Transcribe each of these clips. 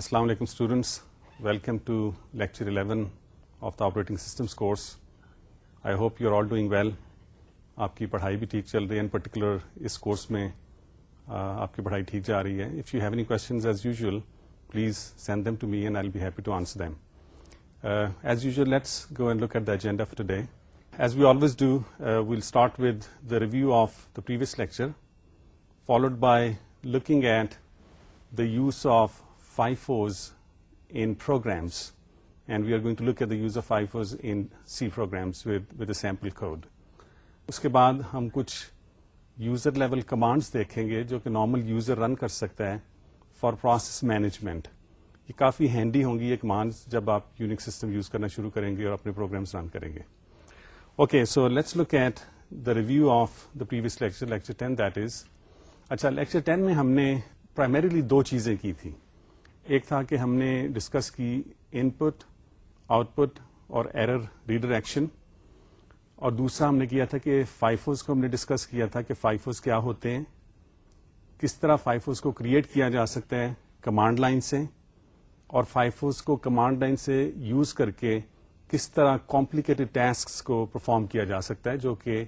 السلام علیکم students welcome to lecture eleven of the operating systems course I hope you are all doing well آپ کی پڑھائی بھی ٹھیک چل رہی ہے ان پرٹیکولر اس کورس میں آپ کی پڑھائی ٹھیک جا رہی ہے if you have any questions as usual please send them to me and I be happy to answer them as usual go and look at the agenda of today as we always do we'll start with the review of the previous lecture followed by looking at the use of FIFOs in programs and we are look at the FIFOs in C program crude اس کے بعد ہم کچھ user level commands دیکھیں گے جو کہ normal user رن کر سکتا ہے فار پروسیس مینجمنٹ یہ کافی ہینڈی ہوں گی یہ کمانڈس جب آپ یونک سسٹم یوز کرنا شروع کریں گے اور اپنے پروگرامس رن کریں گے okay so let's look at the review of the previous lecture lecture that is اچھا لیکچر ٹین میں ہم نے پرائمریلی دو چیزیں کی تھیں ایک تھا کہ ہم نے ڈسکس کی ان پٹ آؤٹ پٹ اور ایرر ریڈر ایکشن اور دوسرا ہم نے کیا تھا کہ فائفوز کو ہم نے ڈسکس کیا تھا کہ فائفوز کیا ہوتے ہیں کس طرح فائفوز کو کریٹ کیا جا سکتا ہے کمانڈ لائن سے اور فائفوز کو کمانڈ لائن سے یوز کر کے کس طرح کمپلیکیٹڈ ٹاسکس کو پرفارم کیا جا سکتا ہے جو کہ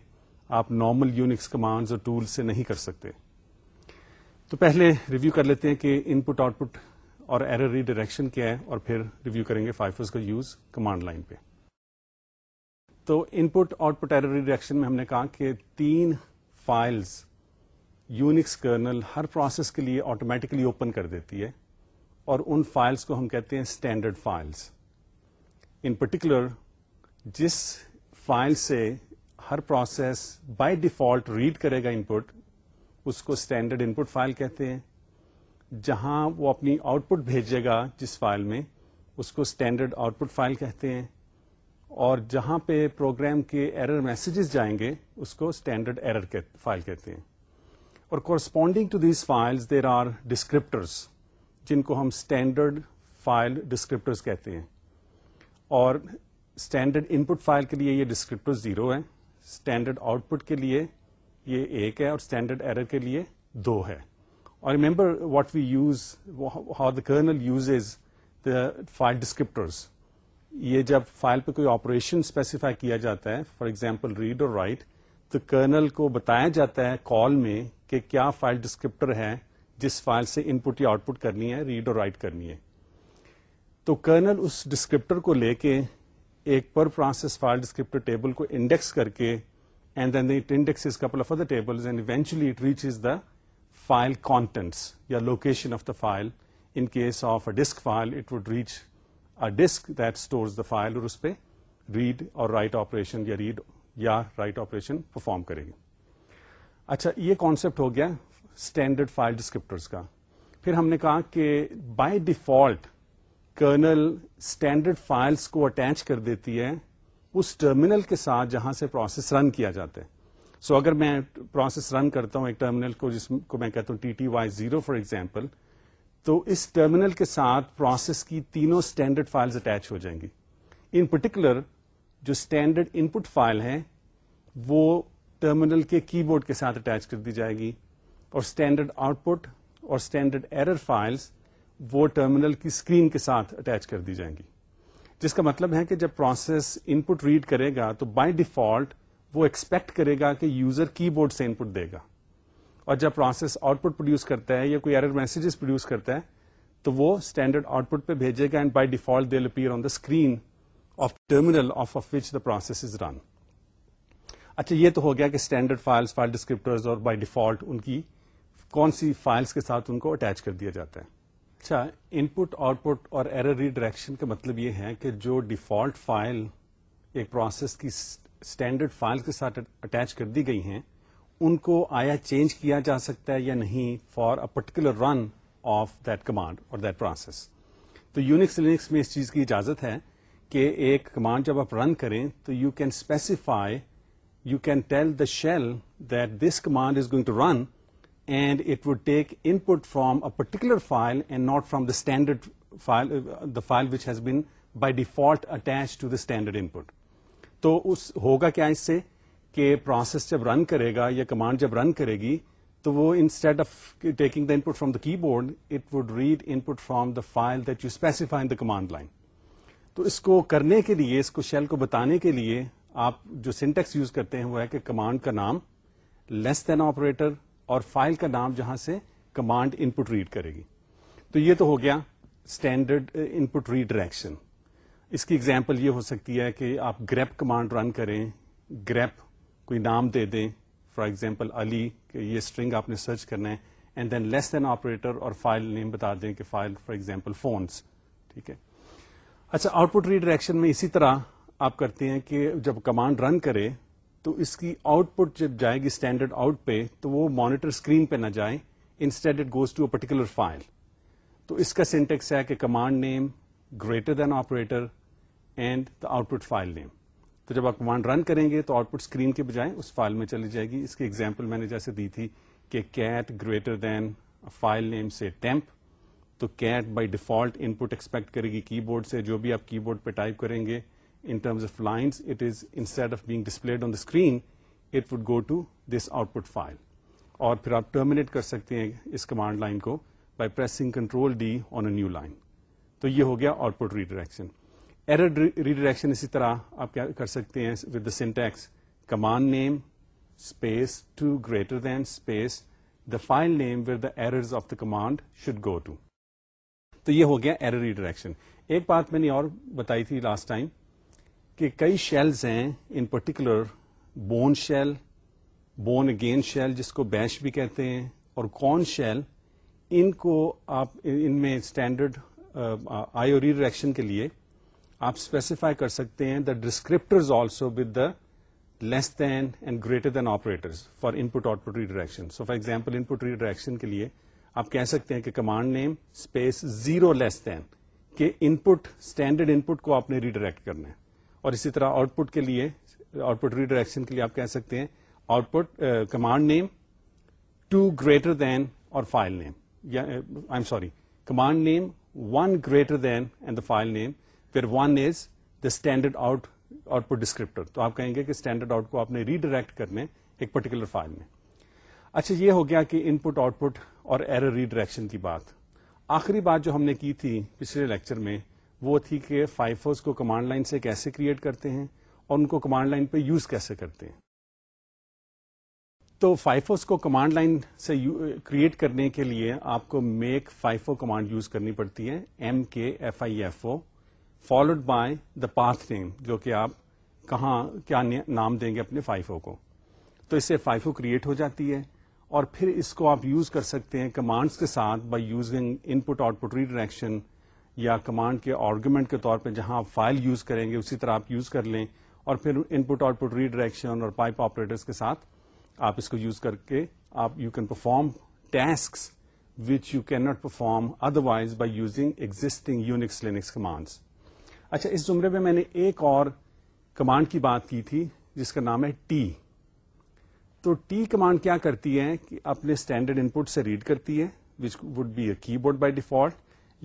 آپ نارمل یونکس کمانڈز اور ٹول سے نہیں کر سکتے تو پہلے ریویو کر لیتے ہیں کہ ان پٹ آؤٹ پٹ اور ایرر ری ڈائریکشن کیا ہے اور پھر ریویو کریں گے فائفرز کا یوز کمانڈ لائن پہ تو input output redirection میں ہم نے کہا کہ تین فائلز یونکس کرنل ہر پروسیس کے لیے آٹومیٹکلی اوپن کر دیتی ہے اور ان فائلز کو ہم کہتے ہیں اسٹینڈرڈ فائلز ان پرٹیکولر جس فائل سے ہر پروسیس بائی ڈیفالٹ ریڈ کرے گا ان پٹ اس کو اسٹینڈرڈ ان پٹ فائل کہتے ہیں جہاں وہ اپنی آؤٹ پٹ بھیجے گا جس فائل میں اس کو اسٹینڈرڈ آؤٹ پٹ فائل کہتے ہیں اور جہاں پہ پروگرام کے ایرر میسیجز جائیں گے اس کو اسٹینڈرڈ ایرر فائل کہتے ہیں اور corresponding to these files there are descriptors جن کو ہم اسٹینڈرڈ فائل ڈسکرپٹرز کہتے ہیں اور اسٹینڈرڈ ان پٹ فائل کے لیے یہ ڈسکرپٹر زیرو ہے اسٹینڈرڈ آؤٹ پٹ کے لیے یہ ایک ہے اور اسٹینڈرڈ ایرر کے لیے دو ہے remember what we use how the kernel uses the file descriptors یہ جب فائل پہ کوئی آپریشن اسپیسیفائی کیا جاتا ہے فار ایگزامپل ریڈ اور رائٹ تو کرنل کو بتایا جاتا ہے کال میں کہ کیا فائل ڈسکرپٹر ہے جس فائل سے ان پٹ یا آؤٹ پٹ کرنی ہے ریڈ اور رائٹ کرنی ہے تو کرنل اس ڈسکرپٹر کو لے کے ایک per process file descriptor table کو انڈیکس کر کے and then the reach is file contents یا location of the file in case of a disk file it would reach a disk that stores the file اور اس پہ read اور write operation یا read یا write operation perform کرے گی اچھا یہ کانسیپٹ ہو گیا اسٹینڈرڈ فائل کا پھر ہم نے کہا کہ by default kernel standard files کو اٹیچ کر دیتی ہے اس ٹرمینل کے ساتھ جہاں سے پروسیس رن کیا جاتا ہے سو اگر میں پروسیس رن کرتا ہوں ایک ٹرمینل کو جس کو میں کہتا ہوں T T Y zero for example تو اس ٹرمینل کے ساتھ پروسیس کی تینوں اسٹینڈرڈ فائلز اٹیچ ہو جائیں گی ان پرٹیکولر جو اسٹینڈرڈ ان پٹ فائل ہے وہ ٹرمینل کے کی بورڈ کے ساتھ اٹیچ کر دی جائے گی اور اسٹینڈرڈ آؤٹ پٹ اور اسٹینڈرڈ ایرر فائلس وہ ٹرمینل کی اسکرین کے ساتھ اٹیچ کر دی جائیں گی جس کا مطلب ہے کہ جب پروسیس ان پٹ ریڈ کرے گا تو بائی ڈیفالٹ وہ ایکسپیکٹ کرے گا کہ یوزر کی بورڈ سے ان پٹ دے گا اور جب پروسیس آؤٹ پٹ پروڈیوس کرتا ہے یا کوئی ایرر میسجز پروڈیوس کرتا ہے تو وہ اسٹینڈرڈ آؤٹ پٹ پہ بھیجے گا and by default will appear on the screen of terminal of of which the process is run اچھا یہ تو ہو گیا کہ اسٹینڈرڈ فائلس فائل ڈسکرپٹرز اور بائی ڈیفالٹ ان کی کون سی فائلس کے ساتھ ان کو اٹیچ کر دیا جاتا ہے اچھا ان پٹ آؤٹ پٹ اور ایرر ری کا مطلب یہ ہے کہ جو ڈیفالٹ فائل ایک پروسیس کی اسٹینڈرڈ فائل کے ساتھ اٹیچ کر دی گئی ہیں ان کو آیا چینج کیا جا سکتا ہے یا نہیں for particular run of that command اور دیٹ پروسیس تو یونکس لینکس میں اس چیز کی اجازت ہے کہ ایک کمانڈ جب آپ رن کریں تو you can specify you can tell the shell that this command is going to run and it would take input from a particular file and not from the standard file the file which has been by default attach to the standard input تو اس ہوگا کیا اس سے کہ process جب رن کرے گا یا command جب رن کرے گی تو وہ instead of taking the input from the keyboard it would read input from the file that you specify in the command line تو اس کو کرنے کے لیے اس کو شیل کو بتانے کے لیے آپ جو سینٹیکس یوز کرتے ہیں وہ ہے کہ کمانڈ کا نام لیس دین آپریٹر اور فائل کا نام جہاں سے کمانڈ ان پٹ ریڈ کرے گی تو یہ تو ہو گیا standard input redirection اس کی ایگزامپل یہ ہو سکتی ہے کہ آپ گریپ کمانڈ رن کریں گریپ کوئی نام دے دیں فار ایگزامپل علی کہ یہ اسٹرنگ آپ نے سرچ کرنا ہے and then less than operator اور فائل نیم بتا دیں کہ فائل فار ایگزامپل فونس ٹھیک ہے اچھا آؤٹ پٹ ریڈریکشن میں اسی طرح آپ کرتے ہیں کہ جب کمانڈ رن کرے تو اس کی آؤٹ پٹ جب جائے گی اسٹینڈرڈ آؤٹ پہ تو وہ مانیٹر اسکرین پہ نہ جائیں it goes to a particular file تو اس کا سینٹیکس ہے کہ command name greater than operator and the output file name تو جب آپ کمانڈ رن کریں گے تو آؤٹ پٹ اسکرین کے بجائے اس فائل میں چلی جائے گی اس کی ایگزامپل میں نے جیسے دی تھی کہ cat greater than file name سے ٹیمپ تو cat by default input expect کرے گی کی بورڈ سے جو بھی آپ کی بورڈ پہ ٹائپ کریں گے in terms of lines it is instead of being displayed on the screen it would go to this output file اور پھر آپ ٹرمینیٹ کر سکتے ہیں اس کمانڈ لائن کو by pressing control D on a new line تو یہ ہو گیا output redirection error redirection اسی طرح آپ کیا کر سکتے ہیں with with the the syntax name name space space two greater than file the error of the command should go to تو یہ ہو گیا ایرر ریڈریکشن ایک بات میں نے اور بتائی تھی لاسٹ ٹائم کہ کئی شیلز ہیں in particular Bourne shell Bourne again shell جس کو بیش بھی کہتے ہیں اور کون شیل ان کو آپ ان میں اسٹینڈرڈ آئی ری ریکشن کے لیے آپ اسپیسیفائی کر سکتے ہیں the descriptor less than and greater than operator for input input output redirection for example input redirection کے لیے آپ کہہ سکتے ہیں کہ command name space zero less than کہ ان پٹ اسٹینڈرڈ ان پٹ کو آپ نے ریڈائریکٹ کرنا ہے اور اسی طرح آؤٹ پٹ کے لیے آؤٹ پٹ ریڈائریکشن کے لیے آپ کہہ سکتے ہیں output command name two greater than اور فائل نیم یا command name one greater than and the file name پھر one is the standard out output descriptor تو آپ کہیں گے کہ اسٹینڈرڈ آؤٹ کو آپ نے ریڈائریکٹ کرنے ایک پرٹیکولر فائل میں اچھا یہ ہو گیا کہ ان پٹ آؤٹ پٹ اور ایرر ریڈائریکشن کی بات آخری بات جو ہم نے کی تھی پچھلے لیکچر میں وہ تھی کہ فائفز کو کمانڈ لائن سے کیسے کریٹ کرتے ہیں اور ان کو کمانڈ لائن پہ یوز کیسے کرتے ہیں تو فائفوس کو کمانڈ لائن سے کریٹ uh, کرنے کے لیے آپ کو میک فائفو کمانڈ یوز کرنی پڑتی ہے M K F I F O followed by the path name جو کہ آپ کہاں کیا نام دیں گے اپنے فائفو کو تو اس سے فائفو کریٹ ہو جاتی ہے اور پھر اس کو آپ یوز کر سکتے ہیں کمانڈس کے ساتھ by using input output redirection یا کمانڈ کے آرگومنٹ کے طور پہ جہاں آپ فائل یوز کریں گے اسی طرح آپ یوز کر لیں اور پھر input output redirection اور پائپ آپریٹرس کے ساتھ آپ اس کو یوز کر کے آپ you can perform task which you can not perform otherwise by using existing UNIX Linux commands اچھا اس زمرے میں میں نے ایک اور کمانڈ کی بات کی تھی جس کا نام ہے ٹی تو ٹی کمانڈ کیا کرتی ہے کہ اپنے اسٹینڈرڈ ان پٹ سے ریڈ کرتی ہے وچ would be a keyboard by default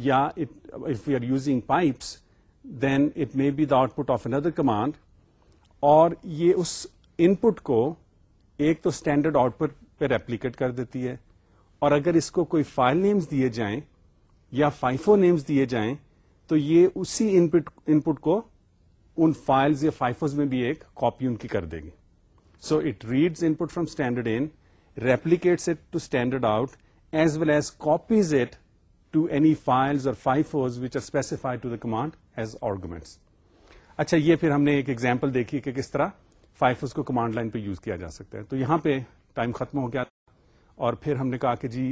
یا if you are using pipes then it may be the output of another command اور یہ اس ان پٹ کو ایک تو اسٹینڈرڈ آؤٹ پٹ پہ ریپلیکیٹ کر دیتی ہے اور اگر اس کو کوئی فائل نیمز دیے جائیں یا فائفو نیمز دیے جائیں تو یہ اسی ان پٹ کو ان ان فائلز یا فائفوز میں بھی ایک کاپی کی کر دے گی so it reads input from standard in replicates it to standard out as well as copies it to any files اور FIFOs which are specified to the command as arguments اچھا یہ پھر ہم نے ایک ایگزامپل دیکھی کہ کس طرح فائفس کو کمانڈ لائن پہ یوز کیا جا سکتا ہے تو یہاں پہ ٹائم ختم ہو گیا اور پھر ہم نے کہا کہ جی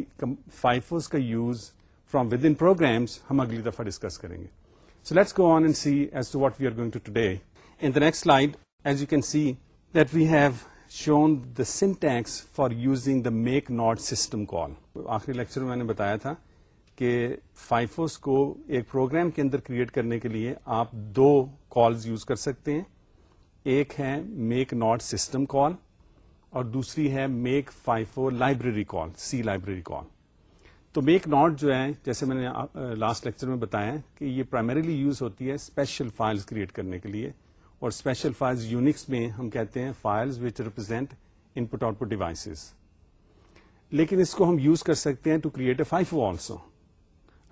فائفس کا use from within programs ہم اگلی دفعہ ڈسکس کریں گے so let's go on and see as to what we are going to today next slide as you can see that we have shown the syntax for using the mknod system call آخری lecture میں نے بتایا تھا کہ فائفوس کو ایک programme کے اندر create کرنے کے لیے آپ دو کالز یوز کر سکتے ہیں ایک ہے میک ناٹ سسٹم کال اور دوسری ہے mkfifo library call C library call تو میک ناٹ جو ہے جیسے میں نے لاسٹ لیکچر میں بتایا کہ یہ پرائمریلی یوز ہوتی ہے اسپیشل فائلس کریٹ کرنے کے لیے اور اسپیشل فائلز یونکس میں ہم کہتے ہیں files which represent input output devices لیکن اس کو ہم یوز کر سکتے ہیں to create a FIFO also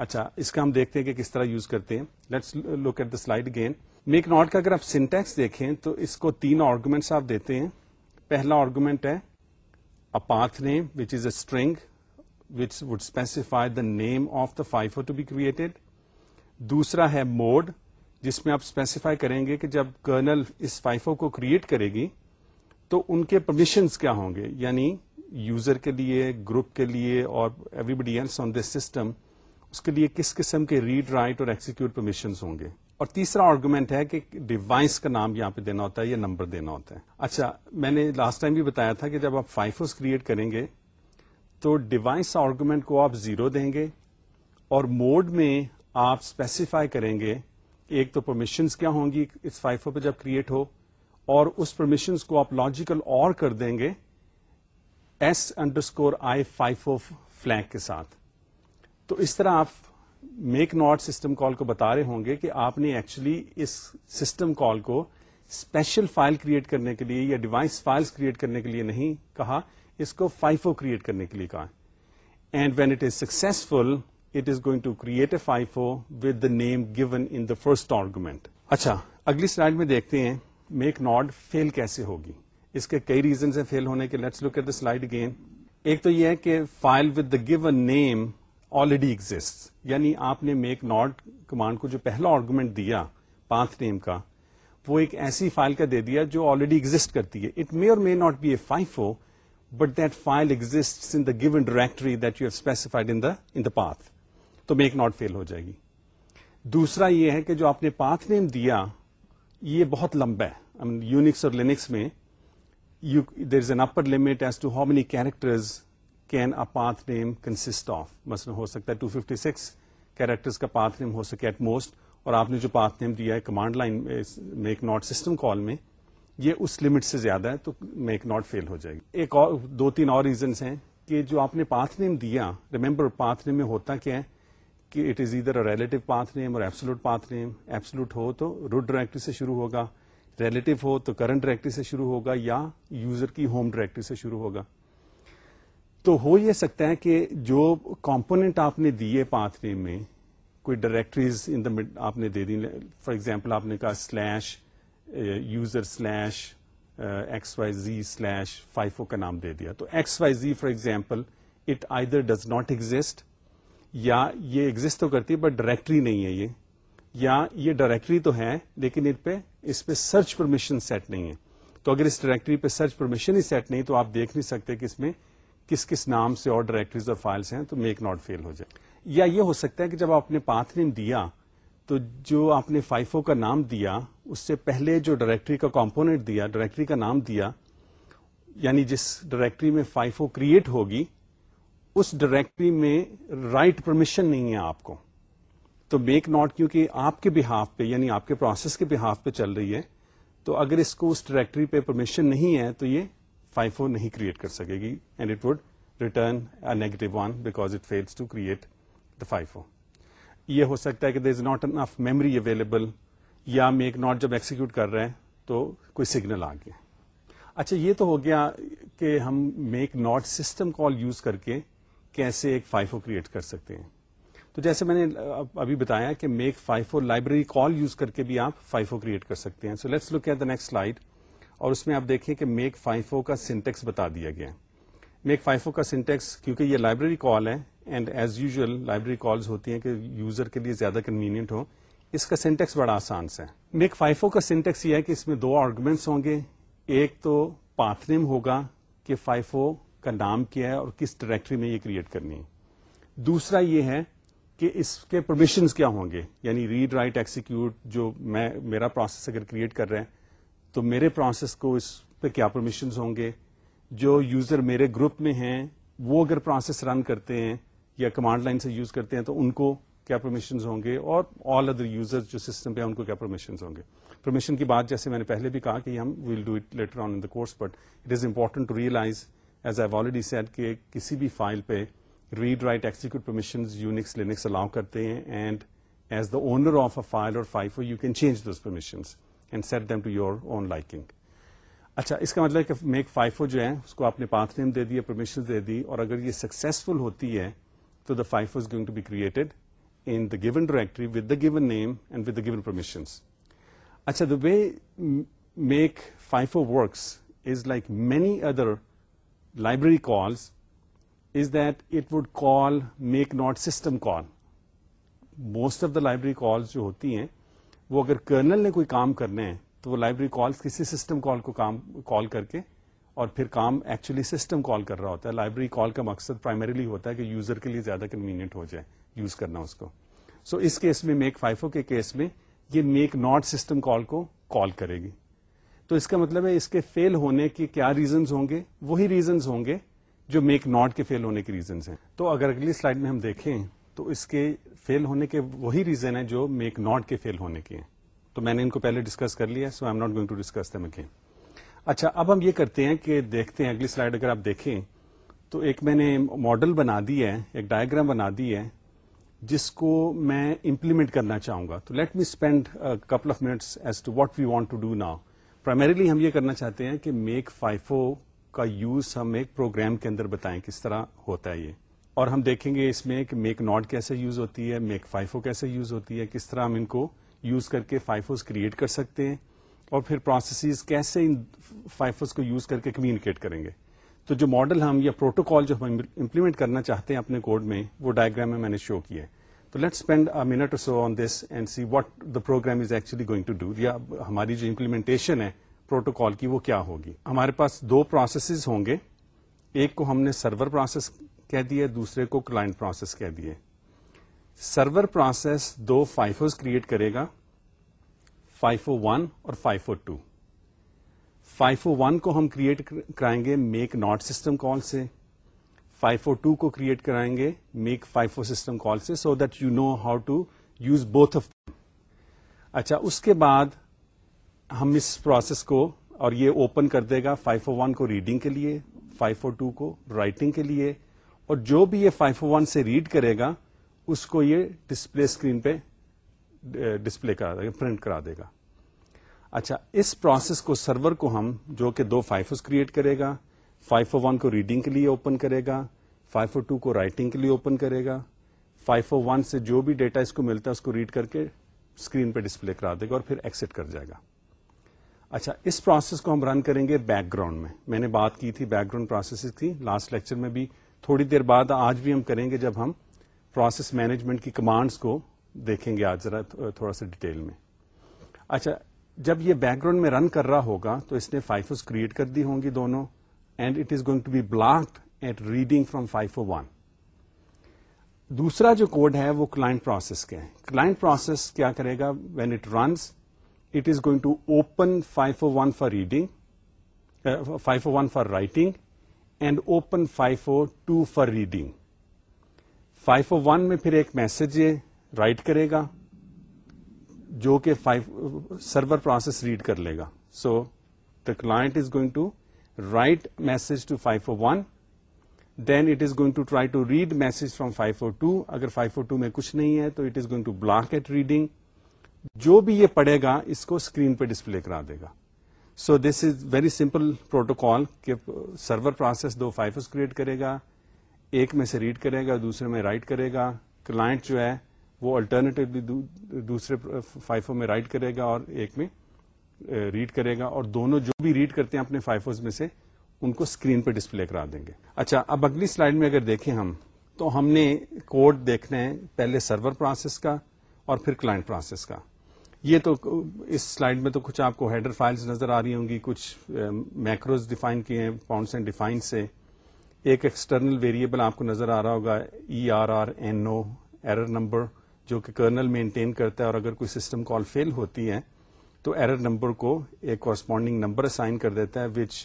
اچھا اس کا ہم دیکھتے ہیں کہ کس طرح یوز کرتے ہیں let's look at the slide again mknod کا اگر آپ سنٹیکس دیکھیں تو اس کو تین آرگومینٹس آپ دیتے ہیں پہلا آرگومینٹ ہے path name which is a string which would specify the name of the FIFO to be created دوسرا ہے موڈ جس میں آپ اسپیسیفائی کریں گے کہ جب کرنل اس فائفو کو کریٹ کرے گی تو ان کے پرمیشنس کیا ہوں گے یعنی یوزر کے لیے گروپ کے لیے اور everybody else on this system اس کے لیے کس قسم کے ریڈ رائٹ اور ایکسیکیوٹ پرمیشنس ہوں گے اور تیسرا آرگومنٹ ہے کہ ڈیوائس کا نام یہاں پہ دینا ہوتا ہے یا نمبر دینا ہوتا ہے اچھا میں نے لاسٹ ٹائم بھی بتایا تھا کہ جب آپ فائفوس کریٹ کریں گے تو ڈیوائس آرگومنٹ کو آپ زیرو دیں گے اور موڈ میں آپ اسپیسیفائی کریں گے ایک تو پرمیشنس کیا ہوں گی اس فائفو پہ جب کریٹ ہو اور اس پرمیشنس کو آپ لاجیکل اور کر دیں گے S underscore I five flag کے ساتھ تو اس طرح آپ میک ناٹ سسٹم کال کو بتا رہے ہوں گے کہ آپ نے ایکچولی اس سسٹم کال کو اسپیشل فائل کریٹ کرنے کے لیے یا ڈیوائس فائل کریٹ کرنے کے لیے نہیں کہا اس کو فائفو کریٹ کرنے کے لیے کہا and when it is successful it is going to create a FIFO with the name given in the first argument اچھا اگلی سلائڈ میں دیکھتے ہیں میک ناٹ فیل کیسے ہوگی اس کے کئی ریزنس فیل ہونے کے let's look at the slide again ایک تو یہ ہے کہ file with the given name already exist یعنی آپ نے میک ناٹ کمانڈ کو جو پہلا آرگومنٹ دیا پانچ نیم کا وہ ایک ایسی فائل کا دے دیا جو آلریڈی ایگزٹ کرتی ہے it may or may not be a FIFO but that file exist in the given directory that you have specified in the in the path تو میک ناٹ فیل ہو جائے گی دوسرا یہ ہے کہ جو آپ نے پاتھ نیم دیا یہ بہت لمبا ہے یونکس I mean, اور لینکس میں there is an upper limit as to how many characters can path name consist of مثلا ہو سکتا ہے ٹو ففٹی سکس کیریکٹرس کا پاتھ نیم ہو سکے ایٹ موسٹ اور آپ نے جو پاتھ نیم دیا ہے command line mknod system call میں یہ اس لمٹ سے زیادہ ہے تو میک ناٹ فیل ہو جائے گی ایک اور دو تین اور ریزنس ہیں کہ جو آپ نے پاتھ نیم دیا ریمبر پاتھ نیم میں ہوتا کیا ہے کہ اٹ از ادھر ریلیٹو پاتھ نیم اور ایبسولوٹ پاتھ نیم ایبسلوٹ ہو تو روڈ ڈائریکٹری سے شروع ہوگا ریلیٹو ہو تو کرنٹ ڈائریکٹری سے شروع ہوگا یا یوزر کی ہوم ڈائریکٹری سے شروع ہوگا تو ہو یہ سکتا ہے کہ جو کمپوننٹ آپ نے دیے پانچ میں کوئی ڈائریکٹریز ان دا آپ نے دے دی فار ایگزامپل آپ نے کہا slash user slash X Y Z slash FIFO کا نام دے دیا تو X Y Z for example it either does not exist یا یہ ایگزٹ تو کرتی ہے بٹ ڈائریکٹری نہیں ہے یہ یا یہ ڈائریکٹری تو ہے لیکن پہ اس پہ سرچ پرمیشن سیٹ نہیں ہے تو اگر اس ڈائریکٹری پہ سرچ پرمیشن ہی سیٹ نہیں تو آپ دیکھ نہیں سکتے کہ اس میں کس کس نام سے اور ڈائریکٹریز اور فائلس ہیں تو میک ناٹ فیل ہو جائے یا یہ ہو سکتا ہے کہ جب آپ نے پاتھ نیم دیا تو جو آپ نے فائفو کا نام دیا اس سے پہلے جو ڈائریکٹری کا کمپونیٹ دیا ڈائریکٹری کا نام دیا یعنی جس ڈائریکٹری میں فائفو کریٹ ہوگی اس ڈائریکٹری میں رائٹ right پرمیشن نہیں ہے آپ کو تو میک ناٹ کیونکہ آپ کے بہاف پہ یعنی آپ کے پروسیس کے بہاف پہ چل رہی ہے تو اگر اس کو اس ڈائریکٹری پہ پرمیشن نہیں ہے تو یہ فائیو نہیں کریٹ کر سکے گی and it would return it fails to create the FIFO یہ ہو سکتا ہے کہ there is not enough memory available یا میک ناٹ جب ایکسیکیوٹ کر رہے ہیں تو کوئی سگنل آ گیا اچھا یہ تو ہو گیا کہ ہم make not system call use کر کے کیسے ایک فائفو کریٹ کر سکتے ہیں تو جیسے میں نے ابھی بتایا کہ mkfifo library call use کر کے بھی آپ فائیو کریٹ کر سکتے ہیں so let's look at the next slide اور اس میں آپ دیکھیں کہ میک فائفو کا سنٹیکس بتا دیا گیا میک فائفو کا سنٹیکس کیونکہ یہ لائبریری کال ہے and as usual library calls ہوتی ہیں کہ یوزر کے لیے زیادہ کنوینئنٹ ہو اس کا سنٹیکس بڑا آسان سے میک فائفو کا سنٹیکس یہ ہے کہ اس میں دو آرگومنٹس ہوں گے ایک تو پاتھ نیم ہوگا کہ فائفو کا نام کیا ہے اور کس ڈائریکٹری میں یہ کریٹ کرنی ہے دوسرا یہ ہے کہ اس کے پرمیشنز کیا ہوں گے یعنی ریڈ رائٹ ایکسیکیوٹ جو میں میرا پروسیس اگر کریٹ کر رہے ہیں تو میرے پروسیس کو اس پہ کیا پرمیشنز ہوں گے جو یوزر میرے گروپ میں ہیں وہ اگر پروسیس رن کرتے ہیں یا کمانڈ لائن سے یوز کرتے ہیں تو ان کو کیا پرمیشنز ہوں گے اور آل ادر یوزر جو سسٹم پہ ان کو کیا پرمیشن ہوں گے پرمیشن کی بات جیسے میں نے پہلے بھی کہا کہ ہم we'll do it later on the course but it is important to realize as I already set کہ کسی بھی فائل پہ read write execute permission Unix Linux allow کرتے ہیں and as the owner of a file اور FIFO you can change those permissions and set them to your own liking اچھا اس کا مطلب کہ میک فائفو جو ہے اس کو آپ نے پانچ نیم دے دی پرمیشن دے دی اور اگر یہ سکسیزفل ہوتی ہے تو the FIFO is going to be created in the given directory with the given name and with the given permission اچھا the way mkfifo works is like many other library calls is that it would call mknod system call most of the library calls جو ہوتی ہیں وہ اگر colonel نے کوئی کام کرنے ہیں تو وہ لائبریری کال کسی سسٹم کال کو کام کال کر کے اور پھر کام ایکچولی سسٹم کال کر رہا ہوتا ہے لائبریری کال کا مقصد پرائمریلی ہوتا ہے کہ یوزر کے لیے زیادہ کنوینئنٹ ہو جائے یوز کرنا اس کو سو so, اس کیس میں میک فائیفو کے کیس میں یہ میک ناٹ سسٹم کال کو کال کرے گی تو اس کا مطلب ہے اس کے فیل ہونے کے کیا ریزنز ہوں گے وہی ریزنز ہوں گے جو میک ناٹ کے فیل ہونے کے ریزنز ہیں تو اگر اگلی سلائڈ میں ہم دیکھیں تو اس کے فیل ہونے کے وہی ریزن ہے جو میک ناٹ کے فیل ہونے کے ہیں تو میں نے ان کو پہلے ڈسکس کر لیا so I not going to discuss again اچھا اب ہم یہ کرتے ہیں کہ دیکھتے ہیں اگلی سلائڈ اگر آپ دیکھیں تو ایک میں نے ماڈل بنا دی ہے ایک ڈائگرام بنا دی ہے جس کو میں امپلیمنٹ کرنا چاہوں گا تو let me spend couple of minutes as to what we want to do now primarily ہم یہ کرنا چاہتے ہیں کہ میک فائفو کا یوز ہم ایک پروگرام کے اندر بتائیں کس طرح ہوتا ہے یہ اور ہم دیکھیں گے اس میں کہ میک ناٹ کیسے یوز ہوتی ہے میک فائفو کیسے یوز ہوتی ہے کس طرح ہم ان کو یوز کر کے فائفوز کریٹ کر سکتے ہیں اور پھر پروسیسز کیسے ان فائفوز کو یوز کر کے کمیونیکیٹ کریں گے تو جو ماڈل ہم یا پروٹوکال جو ہم امپلیمنٹ کرنا چاہتے ہیں اپنے کوڈ میں وہ ڈائگرام میں میں نے شو کیا ہے تو let spend minute so on this and see what the program is actually going to do یا ہماری جو امپلیمنٹیشن ہے پروٹوکال کی وہ کیا ہوگی ہمارے پاس دو پروسیسز ہوں گے ایک کو ہم نے سرور پروسیس کہہ دیے دوسرے کو کلائنٹ پروسیس کہہ دیے سرور پروسیس دو فائفوز کریٹ کرے گا فائفو ون اور فائفو ٹو فائفو ون کو ہم کریٹ کرائیں گے میک ناٹ سسٹم کال سے فائفو ٹو کو کریٹ کرائیں گے میک فائفو سسٹم کال سے so that you know how to use both of اچھا اس کے بعد ہم اس پروسیس کو اور یہ اوپن کر دے گا فائیو فور ون کو ریڈنگ کے لیے فائیو فور ٹو کو رائٹنگ کے لیے اور جو بھی یہ فائیو ون سے ریڈ کرے گا اس کو یہ ڈسپلے اسکرین پہ ڈسپلے کرا دے گا پرنٹ کرا دے گا اچھا اس پروسیس کو سرور کو ہم جو کہ دو فائیو کریٹ کرے گا فائیو او ون کو ریڈنگ کے لیے اوپن کرے گا فائیو او ٹو کو رائٹنگ کے لیے اوپن کرے گا فائیو او ون سے جو بھی ڈیٹا اس کو ملتا ہے اس کو ریڈ کر کے اسکرین پہ ڈسپلے کرا دے گا اور پھر ایکسٹ کر جائے گا اچھا اس پروسیس کو ہم رن کریں گے بیک گراؤنڈ میں میں نے بات کی تھی بیک گراؤنڈ پروسیس کی لاسٹ لیکچر میں بھی تھوڑی دیر بعد آج بھی ہم کریں گے جب ہم پروسیس مینجمنٹ کی کمانڈس کو دیکھیں گے آج ذرا تھوڑا سا ڈیٹیل میں اچھا جب یہ بیک گراؤنڈ میں رن کر رہا ہوگا تو اس نے فائفوز کریٹ کر دی ہوں گی دونوں and it is going to be block at reading from FIFO one دوسرا جو کوڈ ہے وہ کلائنٹ پروسیس کے کلائنٹ پروسیس کیا کرے گا when it runs it is going to open FIFO one for reading FIFO one for writing and open FIFO two for reading FIFO one میں پھر ایک میسج رائٹ کرے گا جو کہ فائیو سرور پروسیس ریڈ کر لے گا so the is going to write message to FIFO one then it is going to try to read message from FIFO two اگر five four two میں کچھ نہیں ہے تو it is going to block at reading جو بھی یہ پڑے گا اس کو اسکرین پہ ڈسپلے کرا دے گا so this is very simple protocol کہ سرور پروسیس دو فائفز کریٹ کرے گا ایک میں سے ریڈ کرے گا دوسرے میں رائٹ کرے گا کلائنٹ جو ہے وہ الٹرنیٹیولی دوسرے فائفوں میں رائٹ کرے گا اور ایک میں ریڈ کرے گا اور دونوں جو بھی ریڈ کرتے ہیں اپنے فائفوز میں سے ان کو اسکرین پہ ڈسپلے کرا دیں گے اچھا اب اگلی سلائڈ میں اگر دیکھیں ہم تو ہم نے کوڈ دیکھنا ہے پہلے سرور پروسیس کا اور پھر کلائنٹ پروسیس کا یہ تو اس سلائڈ میں تو کچھ آپ کو ہیڈر فائلز نظر آ رہی ہوں گی کچھ میکروز ڈیفائن کیے ہیں اینڈ ڈیفائن سے ایک ایکسٹرنل ویریبل آپ کو نظر آ رہا ہوگا E R R N O error number جو کہ کرنل مینٹین کرتا ہے اور اگر کوئی سسٹم کال فیل ہوتی ہے تو ایرر نمبر کو ایک کورسپونڈنگ نمبر اسائن کر دیتا ہے which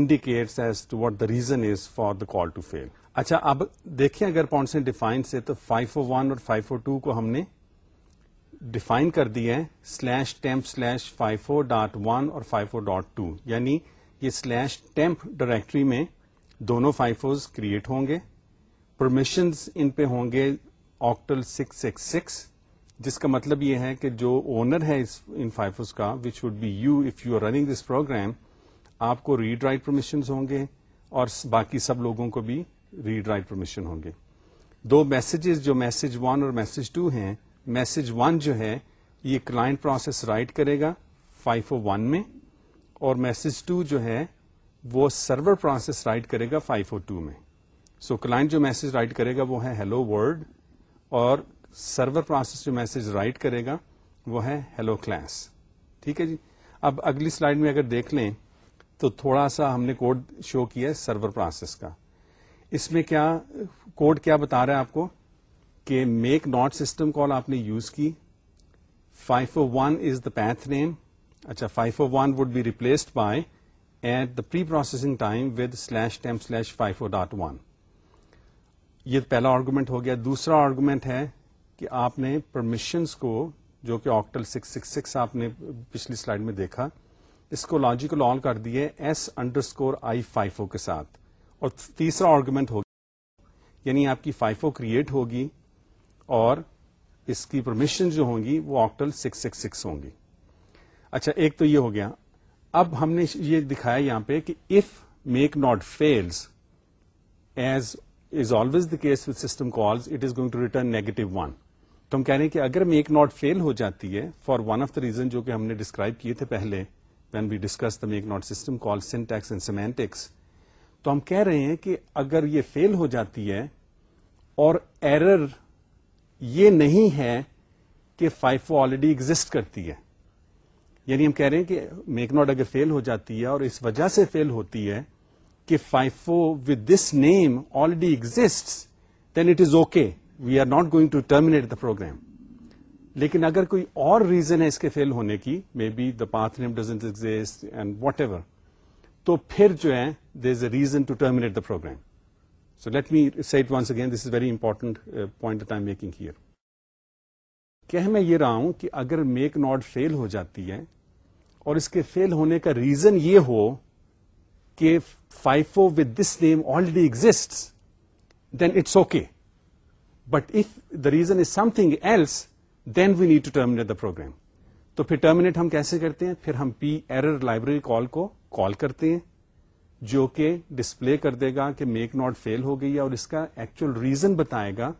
indicates as to what the reason is for the call to fail اچھا اب دیکھیں اگر اینڈ ڈیفائن سے تو فائیو ون oh اور فائیو ٹو oh کو ہم نے ڈیفائن کر دی ہے slash temp slash FIFO dot one اور فائیو فور ڈاٹ ٹو یعنی یہ سلیش ٹیمپ ڈائریکٹری میں دونوں فائیفوز کریٹ ہوں گے پرمیشنز ان پہ ہوں گے آکٹل سکس سکس سکس جس کا مطلب یہ ہے کہ جو اونر ہے اس ان کا which would be you if you are running this program آپ کو ریڈ رائٹ پرمیشنز ہوں گے اور باقی سب لوگوں کو بھی ریڈ رائٹ پرمیشن ہوں گے دو میسجز جو میسج ون اور میسج ٹو ہیں میسج ون جو ہے یہ کلائنٹ پروسیس رائٹ کرے گا فائیو فور ون میں اور میسج ٹو جو ہے وہ سرور پروسیس رائٹ کرے گا فائیو فور ٹو میں سو so, کلائنٹ جو میسج رائٹ کرے گا وہ ہے ہیلو ورڈ اور سرور پروسیس جو میسج رائٹ کرے گا وہ ہے ہیلو کلاس ٹھیک ہے جی اب اگلی سلائڈ میں اگر دیکھ لیں تو تھوڑا سا ہم نے کوڈ شو کیا ہے سرور پروسیس کا اس میں کیا کوڈ کیا بتا رہا ہے آپ کو کہ میک ناٹ سسٹم کال آپ نے یوز کی فائیو فو one is the path name اچھا FIFO one would be replaced by at the preprocessing time with slash temp slash FIFO dot one یہ پہلا آرگومنٹ ہو گیا دوسرا آرگومنٹ ہے کہ آپ نے پرمیشنس کو جو کہ آکٹل سکس سکس سکس آپ نے پچھلی سلائڈ میں دیکھا اس کو لاجیکل آل کر دیے S underscore I FIFO کے ساتھ اور تیسرا ہو ہوگا یعنی آپ کی فائیو کریٹ ہوگی اور اس کی پرمیشن جو ہوں گی وہ آکٹل سکس سکس سکس ہوں گی اچھا ایک تو یہ ہو گیا اب ہم نے یہ دکھایا یہاں پہ کہ if mknod fail as is always the case with system calls it is going to return negative one تو ہم کہہ رہے ہیں کہ اگر میک ناٹ فیل ہو جاتی ہے for one of the reason جو کہ ہم نے ڈسکرائب کیے تھے پہلے when we discuss the mknod system call syntax and semantics تو ہم کہہ رہے ہیں کہ اگر یہ فیل ہو جاتی ہے اور ایرر یہ نہیں ہے کہ فائفو آلریڈی ایگزٹ کرتی ہے یعنی ہم کہہ رہے ہیں کہ میک ناٹ اگر فیل ہو جاتی ہے اور اس وجہ سے فیل ہوتی ہے کہ FIFO with this name already exist then it is okay we are not going to terminate the program لیکن اگر کوئی اور ریزن ہے اس کے فیل ہونے کی may be the path name doesn't exist and whatever تو پھر جو ہے there is a reason to terminate the program let me say once again this is very that point making here. کہہ میں یہ رہا ہوں کہ اگر میک ناٹ فیل ہو جاتی ہے اور اس کے فیل ہونے کا ریزن یہ ہو کہ FIFO with this name already exist then it's okay but if the reason is something else then we need to terminate the program تو پھر ٹرمنیٹ ہم کیسے کرتے ہیں پھر ہم پی ایرر لائبریری کال کو کال کرتے ہیں جو کہ ڈسپلے کر دے گا کہ میک ناٹ فیل ہو گئی اور اس کا ایکچوئل ریزن بتائے گا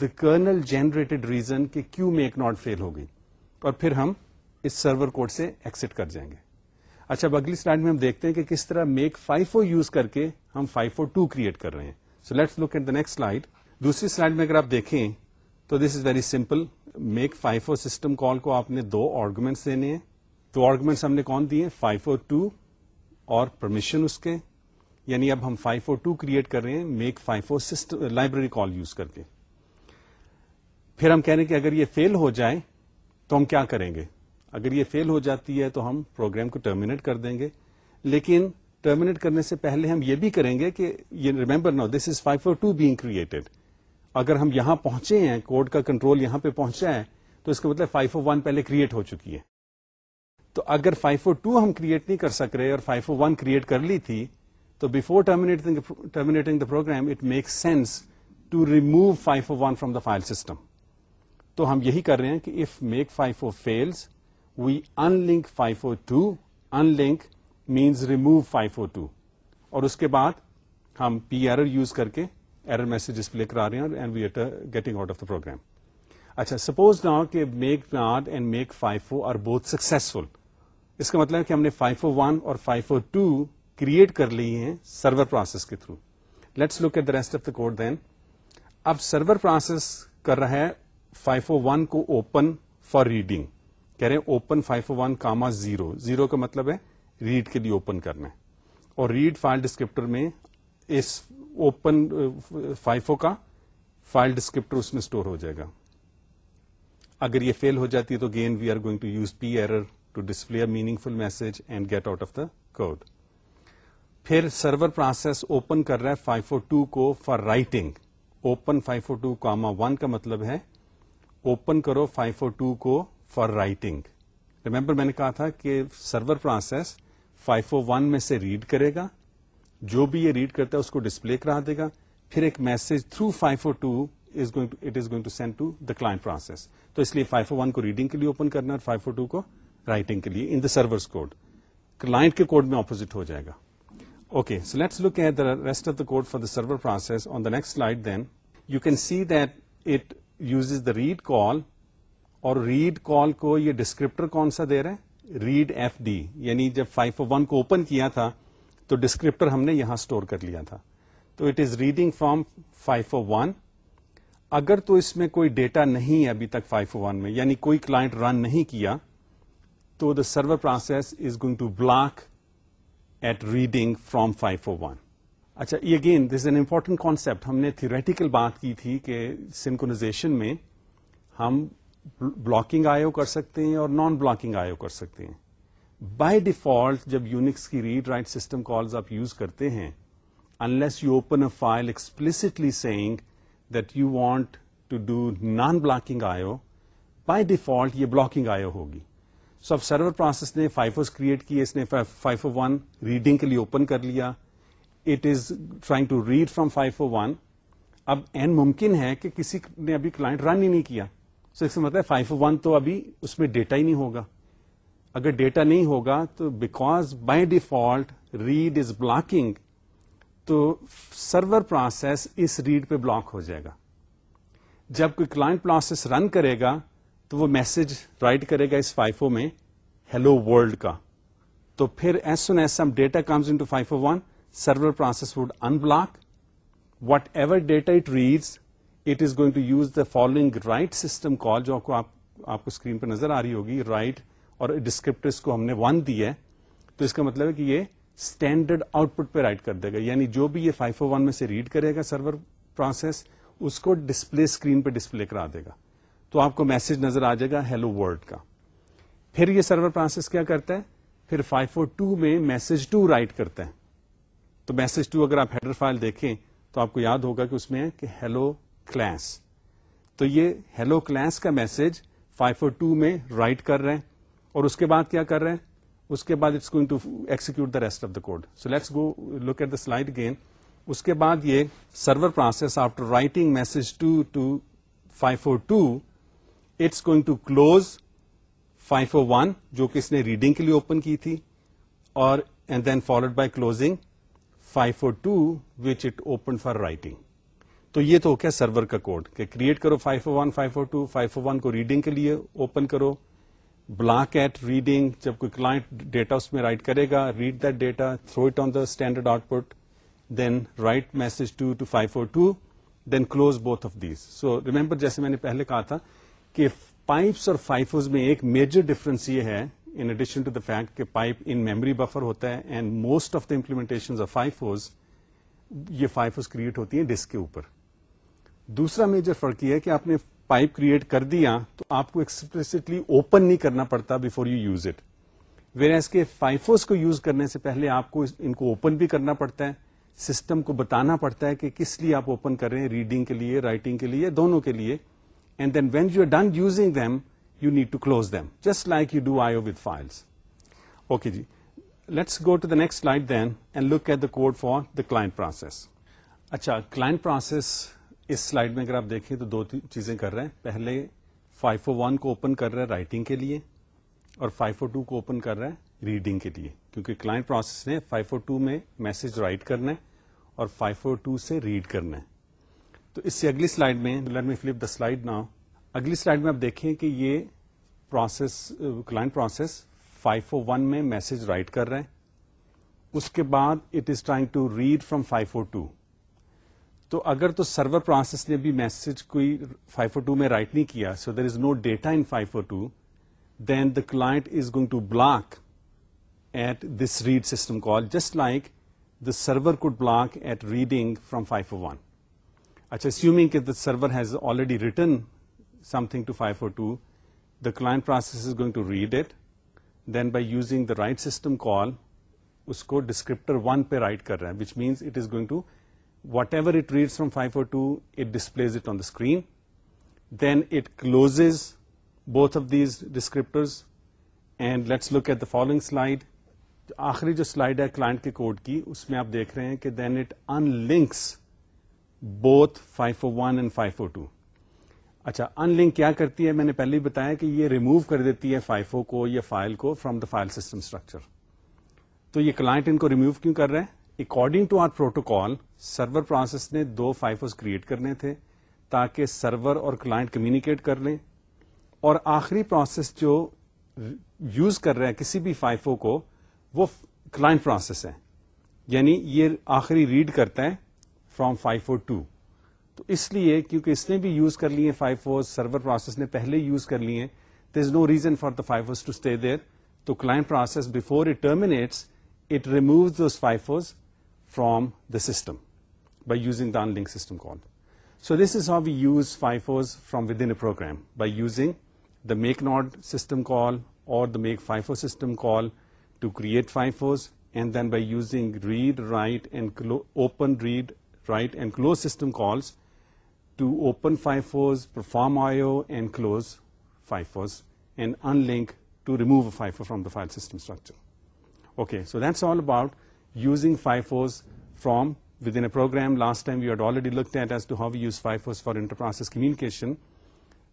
دا کرنل جنریٹڈ ریزن کہ کیوں میک ناٹ فیل ہو گئی اور پھر ہم اس سرور کوڈ سے ایکسٹ کر جائیں گے اچھا اب اگلی سلائڈ میں ہم دیکھتے ہیں کہ کس طرح میک فائیو فور یوز کر کے ہم فائیو فور ٹو کریٹ کر رہے ہیں so let's look at the next slide دوسری سلائڈ میں اگر آپ دیکھیں تو this is very simple mkfifo system call کو آپ نے دو آرگومینٹس دینے ہیں تو آرگومینٹس ہم نے کون دیے فائیو فور ٹو اور پرمیشن اس کے یعنی اب ہم فائیو کریٹ کر رہے ہیں mkfifo system library call use کر کے پھر ہم کہہ رہے ہیں کہ اگر یہ فیل ہو جائے تو ہم کیا کریں گے اگر یہ فیل ہو جاتی ہے تو ہم پروگرام کو ٹرمینیٹ کر دیں گے لیکن ٹرمینیٹ کرنے سے پہلے ہم یہ بھی کریں گے کہ یہ remember now this is FIFO four two being created اگر ہم یہاں پہنچے ہیں کوڈ کا کنٹرول یہاں پہ پہنچا ہے تو اس کا مطلب فائیو فور ون پہلے کریٹ ہو چکی ہے تو اگر فائیو ٹو ہم کریٹ نہیں کر سک رہے اور فائیو او ون کریٹ کر لی تھی تو before terminating the program it make sense to remove FIFO one from the file system تو ہم یہی کر رہے ہیں کہ if mkfifo fails we unlink FIFO two unlink means remove FIFO two اور اس کے بعد ہم پی ایرر یوز کر کے ایرر میسج ڈسپلے کرا رہے ہیں and we are getting out of the program اچھا سپوز ناؤ کہ make mknod and FIFO are اس کا مطلب ہے کہ ہم نے 501 اور 502 کریٹ کر لی ہیں سرور پروسیس کے through let's look at the rest of the code then اب سرور پروسیس کر رہا ہے 501 کو اوپن فار ریڈنگ کہہ رہے ہیں open FIFO one comma zero zero کا مطلب ہے ریڈ کے لیے اوپن کرنا ہے اور ریڈ فائل ڈسکرپٹر میں اس اوپن فائی uh, کا فائل ڈسکرپٹر اس میں اسٹور ہو جائے گا اگر یہ فیل ہو جاتی ہے تو again we are going to use perror to display a meaningful message and get out of the code پھر سرور پروسیس اوپن کر رہا ہے فائیو فور ٹو کو for writing open FIFO two comma one کا مطلب ہے open کرو five four two کو فار رائٹنگ ریمبر میں نے کہا تھا کہ server process five four one میں سے ریڈ کرے گا جو بھی یہ ریڈ کرتا ہے اس کو ڈسپلے کرا دے گا پھر ایک message through FIFO two is going going to send to the class تو اس لیے فائیو فور ون کو ریڈنگ کے لیے اوپن کرنا اور فائیو فور ٹو کو رائٹنگ کے لیے ان دا سرور کلائنٹ کے کوڈ میں اپوزٹ ہو جائے گا okay so let's look at the rest of the code for the server process on the next slide then you can see that it the read call اور read کال کو یہ descriptor کون سا دے رہا ہے ریڈ ایف ڈی یعنی جب five one کو اوپن کیا تھا تو ڈسکرپٹر ہم نے یہاں اسٹور کر لیا تھا تو it is reading from FIFO one اگر تو اس میں کوئی ڈیٹا نہیں ہے ابھی تک فائیو ون میں یعنی کوئی کلاٹ رن نہیں کیا تو the server process is going to block at reading from FIFO one اچھا again this an important concept ہم نے تھیوریٹیکل بات کی تھی کہ سینکونازیشن میں ہم بلاکنگ آئیو کر سکتے ہیں اور نان بلاکنگ آئیو کر سکتے ہیں بائی ڈیفالٹ جب یونکس کی ریڈ رائٹ سسٹم کالز آپ یوز کرتے ہیں unless you open a file explicitly saying that you want to do non blocking IO by default یہ بلاکنگ آئیو ہوگی سرور پروسیس نے فائفوز کریٹ کیے اس نے فائیو ون ریڈنگ کے لیے اوپن کر لیا it is trying to read from FIFO one اب این ممکن ہے کہ کسی نے ابھی کلائنٹ رن ہی نہیں کیا سو so اس مطلب فائیو ون تو ابھی اس میں ڈیٹا ہی نہیں ہوگا اگر ڈیٹا نہیں ہوگا تو because by default read is blocking تو سرور پروسیس اس ریڈ پہ بلاک ہو جائے گا جب کوئی کلاس پروسیس رن کرے گا تو وہ میسج رائٹ کرے گا اس فائفو میں ہیلو ورلڈ کا تو پھر as soon as some data comes in one server process would unblock whatever data it reads it is going to use the following write system call جو آپ کو اسکرین پہ نظر آ رہی ہوگی رائٹ اور ڈسکرپٹ کو ہم نے ون دی ہے تو اس کا مطلب ہے کہ یہ اسٹینڈرڈ آؤٹ پٹ پہ رائٹ کر دے گا یعنی جو بھی یہ فائیو ون میں سے ریڈ کرے گا سرور پروسیس اس کو ڈسپلے اسکرین پہ ڈسپلے کرا دے گا تو آپ کو میسج نظر آ جائے گا ہیلو ورلڈ کا پھر یہ سرور پروسیس کیا کرتا ہے پھر 542 میں میسج ٹو رائٹ کرتا ہے تو میسج ٹو اگر آپ ہیڈر فائل دیکھیں تو آپ کو یاد ہوگا کہ اس میں کہ ہیلو ہیلو کلاس تو یہ کلاس کا میسج 542 میں رائٹ کر رہے ہیں اور اس کے بعد کیا کر رہے ہیں اس کے بعد it's going to execute the rest of the code so let's go look at the slide again اس کے بعد یہ server process after writing message to to FIFO two it's going to close FIFO one جو کہ اس نے reading کے لیے open کی تھی اور and then followed by closing four two which it open for writing تو یہ تو کیا سرور کا کوڈ کہ کریٹ کرو FIFO one FIFO two FIFO one کو ریڈنگ کے لیے اوپن کرو بلاک ایٹ ریڈنگ جب کوئی کلائنٹ اس میں رائٹ کرے گا read that data through it on the standard output then write message to to five four two then close both of these so remember جیسے میں نے پہلے کہا تھا کہ پائپس اور فائفوز میں ایک میجر ڈفرنس یہ ہے in addition to the fact کہ پائپ ان میموری بفر ہوتا ہے and most of the implementation of FIFOs یہ فائفوز کریٹ ہوتی ہیں ڈسک کے اوپر دوسرا میجر فرق یہ ہے کہ آپ نے پائپ کریٹ کر دیا تو آپ کو ایکسپلسٹلی اوپن نہیں کرنا پڑتا before you use it where کے فائفوز کو یوز کرنے سے پہلے آپ کو ان کو اوپن بھی کرنا پڑتا ہے سسٹم کو بتانا پڑتا ہے کہ کس لیے آپ اوپن کر رہے ہیں ریڈنگ کے لیے رائٹنگ کے لیے دونوں کے لیے and then when you are done using them you need to close them just like you do I file okay let's go to داسٹ then and look at the code for the class اچھا client process اس slide میں اگر آپ دیکھیں تو دو چیزیں کر رہے ہیں پہلے فائیو فور ون کو اوپن کر رہا ہے رائٹنگ کے لیے اور فائیو فور ٹو کو اوپن کر رہا ہے ریڈنگ کے لیے کیونکہ کلائنٹ پروسیس نے فائیو فور ٹو میں میسج رائٹ کرنا ہے اور فائیو فور ٹو سے ریڈ کرنا ہے تو اس سے اگلی سلائڈ میں می فلپ دا سلائڈ نا اگلی سلائڈ میں آپ دیکھیں کہ یہ process client five four one میں میسج رائٹ کر رہے ہیں اس کے بعد it is trying to read from FIFO two تو اگر تو سرور پروسیس نے بھی میسج کوئی فائیو فور ٹو میں رائٹ نہیں کیا so there is no data in FIFO two then the is going to block at this read system call just like the server code block at reading from FIFO one اچھا assuming کہ the server has already something to FIFO two the client process is going to read it then by using the write system call اس کو descriptor one پہ write کر رہا ہے to whatever it from FIFO displays it on the screen then it close both of these descriptors and let's look at the following slide آخری جو slide ہے client کے code کی اس میں آپ دیکھ رہے ہیں کہ then it unlinks both FIFO one and FIFO two اچھا ان لنک کیا کرتی ہے میں نے پہلے ہی بتایا کہ یہ ریموو کر دیتی ہے فائیو کو یا فائل کو from the file system structure تو یہ کلاٹ ان کو ریمو کیوں کر رہے ہیں according to our protocol server process نے دو فائفوز کریٹ کرنے تھے تاکہ سرور اور کلائنٹ کمیونیکیٹ کر لیں اور آخری پروسیس جو یوز کر رہے ہیں کسی بھی فائفو کو وہ کلائنٹ پروسیس ہے یعنی یہ آخری ریڈ کرتا ہے فرام فائیو فور ٹو تو اس لیے کیونکہ اس نے بھی یوز کر لیے فائیو فور سرور پروسیس نے پہلے یوز کر لیے there is no reason for the FIFOs to stay there so client process before it terminates it removes FIFOs from the system by using the link system call so this is how we use FIFOs from within program by using the make not system call or the make FIFO system call to create FIFOs and then by using read write and open read right? And close system calls to open FIFOs, perform IO, and close FIFOs, and unlink to remove a FIFO from the file system structure. Okay, so that's all about using FIFOs from within a program. Last time we had already looked at as to how we use FIFOs for inter-process communication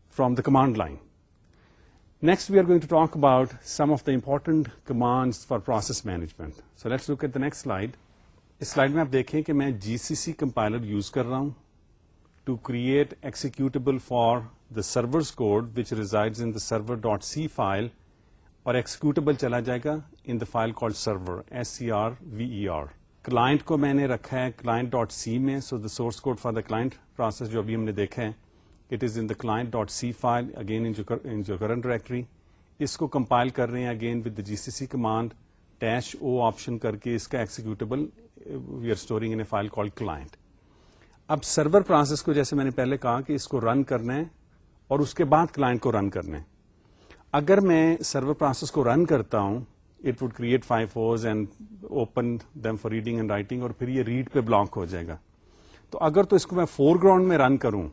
from the command line. Next, we are going to talk about some of the important commands for process management. So let's look at the next slide. اس slide میں آپ دیکھیں کہ میں جی C C compiler use کر رہا ہوں to create executable for the servers code which reside in the server dot C file اور ایکسیکیوٹیبل چلا جائے گا in the file call server S C R V E R client کو میں نے رکھا ہے کلائنٹ ڈاٹ سی میں so the source code for the client process جو ابھی ہم نے دیکھا ہے it is in the client dot C file again in جو کرنٹ ڈائریکٹری اس کو کمپائل کر رہے ہیں again with the G C C command dash O option کر کے اس کا executable we are storing in a file call client اب سرور پروسیس کو جیسے میں نے پہلے کہا کہ اس کو رن کرنا ہے اور اس کے بعد کلائنٹ کو رن کرنا ہے اگر میں سرور پروسیس کو رن کرتا ہوں it would create FIFOs and open for reading and writing اور پھر یہ ریڈ پہ بلاک ہو جائے گا تو اگر تو اس کو میں فور گراؤنڈ میں رن کروں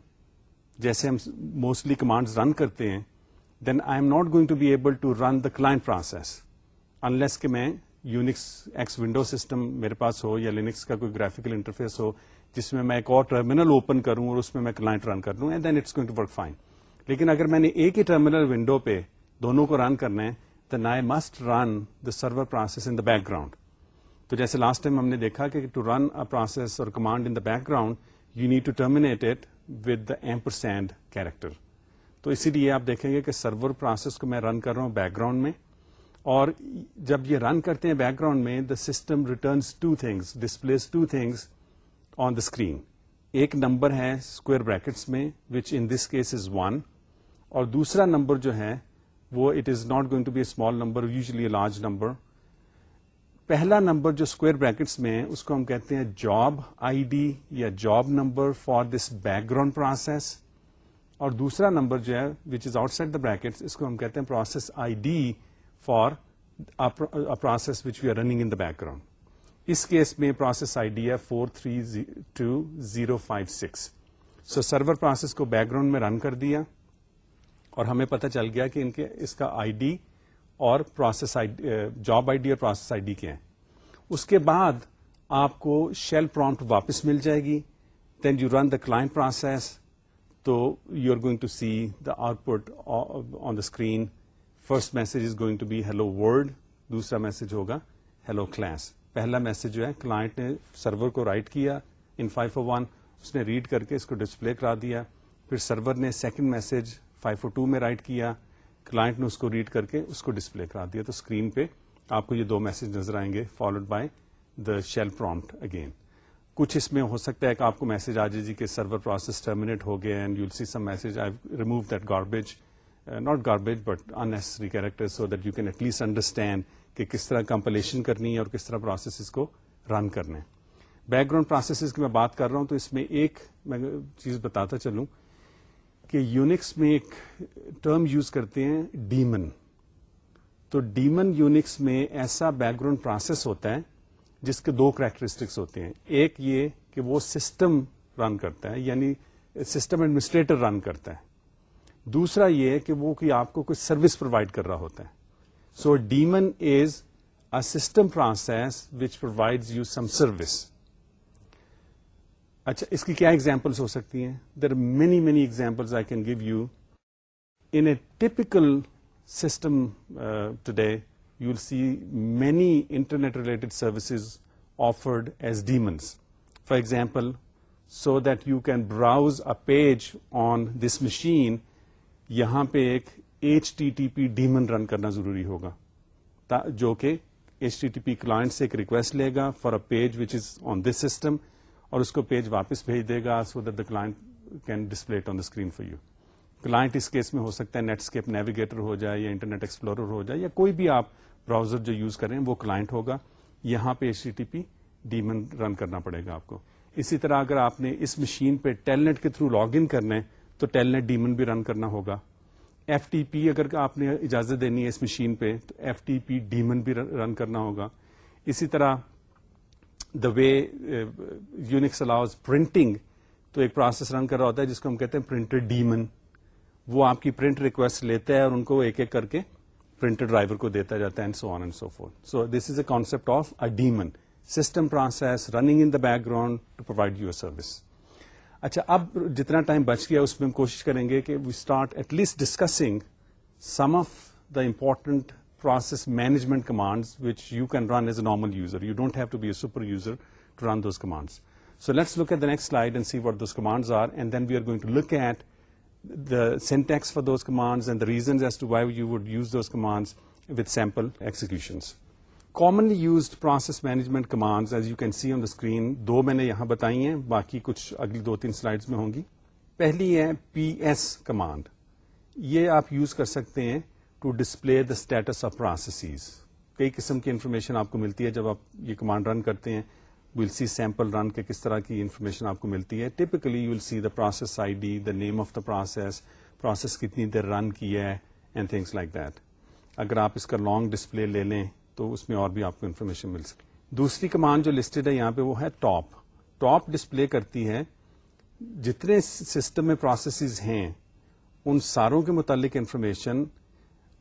جیسے ہم موسٹلی کمانڈ رن کرتے ہیں then I am not going to be able to run the client process unless کہ میں یونکس ایکس ونڈو سسٹم میرے پاس ہو یا لینکس کا کوئی گرافکل انٹرفیس ہو جس میں میں ایک اور ٹرمینل اوپن کروں اور اس میں میں کلائنٹ رن کر لوں and then it's going to work fine لیکن اگر میں نے ایک ہی ٹرمینل ونڈو پہ دونوں کو رن کرنا ہے then I must run the server process in the background تو جیسے لاسٹ ٹائم ہم نے دیکھا کہ to run process or command in the background you need to terminate it with the ampersand character تو اسی لیے آپ دیکھیں گے کہ سرور پروسیس کو میں رن کر رہا ہوں بیک گراؤنڈ میں اور جب یہ رن کرتے ہیں بیک گراؤنڈ میں the system returns two things displays two things on the screen ایک نمبر ہے اسکوئر بریکٹس میں which in this case is one اور دوسرا نمبر جو ہے وہ it is not going to be a small number usually a large number پہلا number جو اسکوئر بریکٹس میں اس کو ہم کہتے ہیں جاب آئی ڈی یا job number for this background process اور دوسرا نمبر جو ہے which is outside the brackets اس کو ہم کہتے ہیں process I D for process which we are running in the background us case میں پروسیس آئی ڈی ہے four three two zero five six so server process کو background میں run کر دیا اور ہمیں پتہ چل گیا کہ ان کے اس کا آئی ڈی اور پروسیس جاب آئی ڈی اور پروسیس آئی ڈی کے ہیں اس کے بعد آپ کو شیل پرونٹ واپس مل جائے گی then you run the client process تو you are going to see the output on the screen first message is going to be hello world دوسرا میسج ہوگا ہیلو کلاس پہلا میسج جو ہے کلائنٹ نے سرور کو رائٹ کیا in five four one اس نے ریڈ کر کے اس کو ڈسپلے کرا دیا پھر سرور نے second message five four two میں رائٹ کیا کلائنٹ نے اس کو ریڈ کر کے اس کو ڈسپلے کرا دیا تو اسکرین پہ آپ کو یہ دو میسج نظر آئیں گے followed by the shell prompt again کچھ اس میں ہو سکتا ہے کہ آپ کو میسج آ جائے جی کہ سرور پروسیس ٹرمینیٹ ہو گیا and you see some message I remove that garbage not garbage but answer can at least understand کہ کس طرح کمپلیشن کرنی ہے اور کس طرح پروسیسز کو رن کرنا ہے بیک گراؤنڈ پروسیسز کی میں بات کر رہا ہوں تو اس میں ایک میں چیز بتاتا چلوں کہ یونکس میں ایک ٹرم یوز کرتے ہیں ڈیمن تو ڈیمن یونکس میں ایسا بیک گراؤنڈ پروسیس ہوتا ہے جس کے دو کریکٹرسٹکس ہوتے ہیں ایک یہ کہ وہ سسٹم رن کرتا ہے یعنی سسٹم ایڈمنسٹریٹر رن کرتا ہے دوسرا یہ کہ وہ کہ آپ کو کوئی سروس پرووائڈ کر رہا ہوتا ہے so daemon is a system process which provide you some service اچھا اس کی کیا ایگزامپلس ہو سکتی ہیں there many many example I can give you in a typical system today you will see many internet related services offered as daemons for example so that you can browse a page on this machine یہاں پہ ایک H T T P daemon run کرنا ضروری ہوگا جو کہ H T T P client سے ایک ریکویسٹ لے گا for a page which is on this system اور اس کو پیج واپس بھیج دے گا so that the client can display on the screen for you client us case میں ہو سکتا ہے نیٹسکیپ نیویگیٹر ہو جائے یا انٹرنیٹ ایکسپلورر ہو جائے یا کوئی بھی آپ براؤزر جو یوز کریں وہ کلائنٹ ہوگا یہاں پہ H T T P daemon run کرنا پڑے گا آپ کو اسی طرح اگر آپ نے اس مشین پہ ٹیلنٹ کے تھرو لاگ ان کرنے تو ٹیل نیٹ ڈیمن بھی رن کرنا ہوگا ایف ٹی پی اگر آپ نے اجازت دینی ہے اس مشین پہ تو ایف ٹی پی ڈیمن بھی رن کرنا ہوگا اسی طرح the way Unix allows printing تو ایک پروسیس رن کر رہا ہوتا ہے جس کو ہم کہتے ہیں پرنٹر ڈیمن وہ آپ کی پرنٹ ریکویسٹ لیتا ہے اور ان کو ایک ایک کر کے پرنٹر ڈرائیور کو دیتا جاتا ہے so this is a concept of a daemon system process running in the background to provide you a service اچھا اب جتنا ٹائم بچ گیا اس میں ہم کوشش کریں گے کہ we start at least discussing some of the important process management commands which you can run as a normal user you don't have to be a super user to run those commands look at the next and see what those commands are and then we are going to look at syntax for those commands and reasons commands with sample execution commonly used process management commands as you can see on the screen دو میں نے یہاں بتائی ہیں باقی کچھ اگلی دو تین slide میں ہوں گی پہلی ہے پی ایس کمانڈ یہ آپ یوز کر سکتے ہیں to display the status of processes کئی قسم کی انفارمیشن آپ کو ملتی ہے جب آپ یہ کمانڈ رن کرتے ہیں ول سی سیمپل رن کے کس طرح کی انفارمیشن آپ کو ملتی ہے typically process I D the name of the process process کتنی دیر رن کی ہے اینڈ تھنگس لائک دیٹ اگر آپ اس کا لانگ ڈسپلے لے لیں تو اس میں اور بھی آپ کو انفارمیشن مل سکتی دوسری کمانڈ جو لسٹڈ ہے یہاں پہ وہ ہے ٹاپ ٹاپ ڈسپلے کرتی ہے جتنے سسٹم میں پروسیسز ہیں ان ساروں کے متعلق انفارمیشن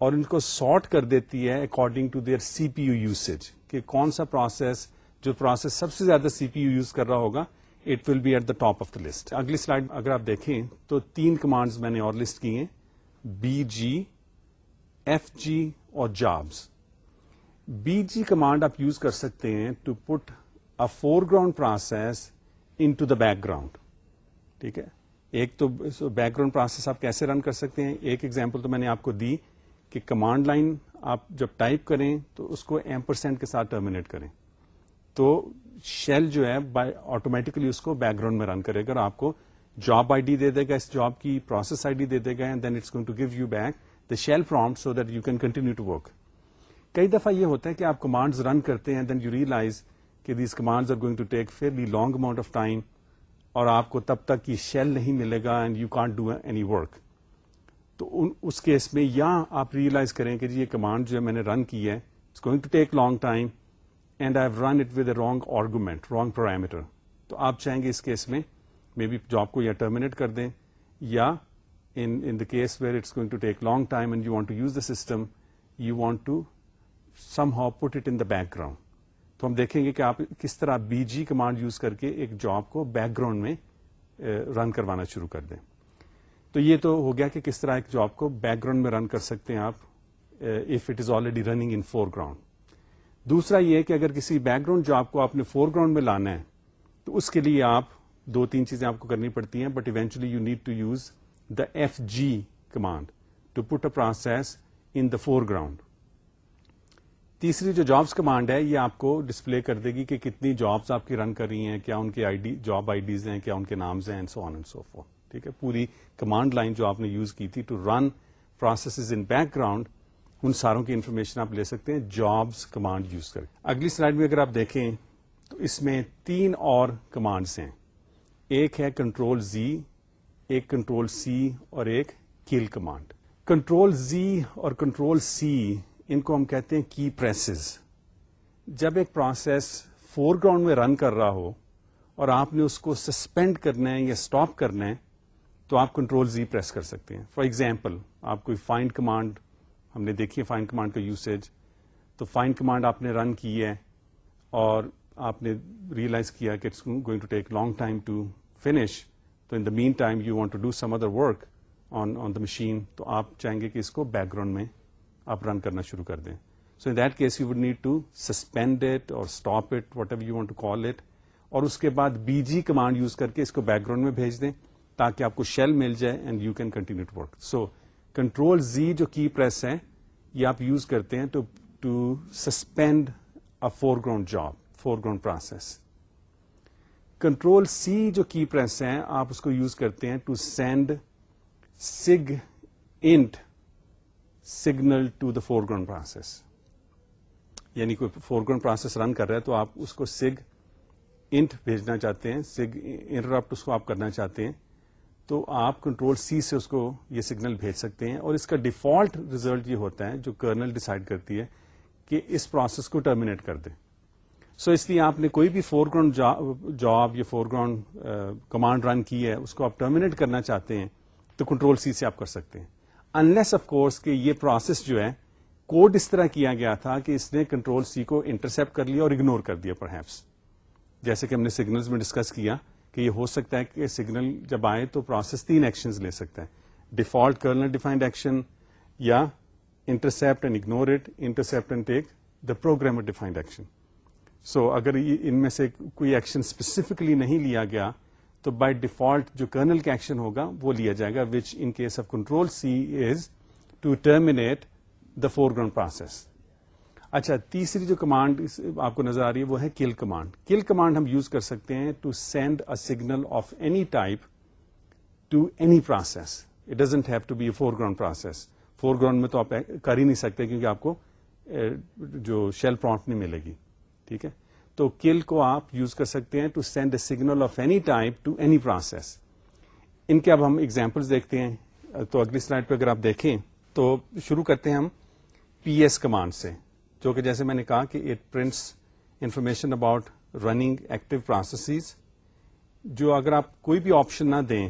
اور ان کو سارٹ کر دیتی ہے according to their C P U usage کہ کون سا پروسیس جو پروسیس سب سے زیادہ سی پی یو یوز کر رہا ہوگا it will be at the top of the list اگلی سلائڈ اگر آپ دیکھیں تو تین کمانڈز میں نے اور لسٹ کی ہیں بی جی ایف جی اور جابس بی جی کمانڈ آپ یوز کر سکتے ہیں to put a foreground process into the background ٹھیک ہے ایک تو بیک گراؤنڈ پروسیس آپ کیسے رن کر سکتے ہیں ایک ایگزامپل تو میں نے آپ کو دی کہ کمانڈ لائن آپ جب ٹائپ کریں تو اس کو ایم پرسینٹ کے ساتھ ٹرمینیٹ کریں تو شیل جو ہے آٹومیٹکلی اس کو بیک گراؤنڈ میں رن کرے اور آپ کو جاب آئی ڈی دے دے گا اس جاب کی پروسیس آئی ڈی دے دے گا then it's going to give you back the shell from so that you can continue to work کئی دفعہ یہ ہوتا ہے کہ آپ کمانڈز رن کرتے ہیں دین یو ریئلائز کہ these commands are going to take typically long amount of time اور آپ کو تب تک یہ شیل نہیں ملے گا and you can't do any work تو اس کیس میں یا آپ ریئلائز کریں کہ جی یہ کمانڈ جو ہے میں نے رن کی ہے it's going to take long time and I run it with a wrong argument wrong parameter تو آپ چاہیں گے اس کیس میں مے بی جاب کو یا ٹرمینیٹ کر دیں یا in the case where it's going to take long time and you want to use the system you want to somehow put it in the background تو ہم دیکھیں گے کہ آپ کس طرح بی جی کمانڈ یوز کر کے ایک جاب کو بیک گراؤنڈ میں رن کروانا شروع کر دیں تو یہ تو ہو گیا کہ کس طرح ایک جاب کو بیک گراؤنڈ میں رن کر سکتے ہیں آپ if it is already running in foreground دوسرا یہ کہ اگر کسی بیک گراؤنڈ جاب کو آپ نے فور گراؤنڈ میں لانا ہے تو اس کے لیے آپ دو تین چیزیں آپ کو کرنی پڑتی ہیں but eventually you need to use the F G command to put a process in the foreground تیسری جو جابس کمانڈ ہے یہ آپ کو ڈسپلے کر دے گی کہ کتنی جابس آپ کی رن کر رہی ہیں کیا ان کی جاب آئی ڈیز ہیں کیا ان کے نامز ہیں and so so on four ٹھیک ہے پوری کمانڈ لائن جو آپ نے یوز کی تھی to run processes in background ان ساروں کی انفارمیشن آپ لے سکتے ہیں جابس کمانڈ یوز کر اگلی سلائڈ میں اگر آپ دیکھیں تو اس میں تین اور کمانڈس ہیں ایک ہے کنٹرول زی ایک کنٹرول سی اور ایک کل کمانڈ کنٹرول زی اور کنٹرول سی ان کو ہم کہتے ہیں کی پریسز جب ایک پروسیس فور گراؤنڈ میں رن کر رہا ہو اور آپ نے اس کو سسپینڈ کرنا ہے یا اسٹاپ کرنا ہے تو آپ کنٹرول زی پریس کر سکتے ہیں فار ایگزامپل آپ کو فائنڈ کمانڈ ہم نے دیکھی ہے فائنڈ کمانڈ کا یوسیج تو فائنڈ کمانڈ آپ نے رن کی ہے اور آپ نے ریئلائز کیا کہ it's going to take long time to finish تو in the mean time you want to do some other work on on the machine تو آپ چاہیں گے کہ اس کو بیک گراؤنڈ میں آپ رن کرنا شروع کر دیں so in case you would need to suspend it اور stop it whatever you want to call it اور اس کے بعد بی جی کمانڈ یوز کر کے اس کو بیک گراؤنڈ میں بھیج دیں تاکہ آپ کو شیل مل جائے and you can continue to work so control Z جو کی پرس ہے یہ آپ یوز کرتے ہیں to suspend a foreground job foreground process control C جو کی پرس ہے آپ اس کو یوز کرتے ہیں to send SIGINT signal to the foreground process یعنی کوئی فور گراؤنڈ پروسیس رن کر رہا ہے تو آپ اس کو سگ انٹ بھیجنا چاہتے ہیں سگ انٹرپٹ اس کو آپ کرنا چاہتے ہیں تو آپ کنٹرول سی سے اس کو یہ سگنل بھیج سکتے ہیں اور اس کا ڈیفالٹ ریزلٹ یہ ہوتا ہے جو کرنل ڈیسائڈ کرتی ہے کہ اس پروسیس کو ٹرمینیٹ کر دیں سو so اس لیے آپ نے کوئی بھی فور گراؤنڈ جاب یا فور گراؤنڈ کمانڈ رن کی ہے اس کو آپ ٹرمینیٹ کرنا چاہتے ہیں تو کنٹرول سی سے آپ کر سکتے ہیں انلیس آف کورس کہ یہ پروسیس جو ہے کوڈ اس طرح کیا گیا تھا کہ اس نے کنٹرول سی کو انٹرسپٹ کر لیا اور اگنور کر دیا پر ہیپس جیسے کہ ہم نے سگنل میں ڈسکس کیا کہ یہ ہو سکتا ہے کہ سگنل جب آئے تو پروسیس تین ایکشن لے سکتا ہے ڈیفالٹ کرنل ڈیفائنڈ ایکشن یا intercept and ignore it intercept and take the program defined action so اگر ان میں سے کوئی ایکشن اسپیسیفکلی نہیں لیا گیا تو بائی ڈیفالٹ جو کرنل کا ایکشن ہوگا وہ لیا جائے گا which in case of control C is to terminate the foreground process اچھا تیسری جو کمانڈ آپ کو نظر آ رہی ہے وہ ہے کل کمانڈ کل کمانڈ ہم یوز کر سکتے ہیں to send a signal of any type to any process it doesn't have to be a foreground process foreground میں تو آپ کر ہی نہیں سکتے کیونکہ آپ کو eh, جو شیل پرانٹ نہیں ملے گی ٹھیک ہے تو کل کو آپ یوز کر سکتے ہیں to send a signal of any type to any process ان کے اب ہم ایگزامپل دیکھتے ہیں تو اگلی سلائڈ پہ اگر آپ دیکھیں تو شروع کرتے ہیں ہم پی ایس کمانڈ سے جو کہ جیسے میں نے کہا کہ it prints information about running active processes جو اگر آپ کوئی بھی آپشن نہ دیں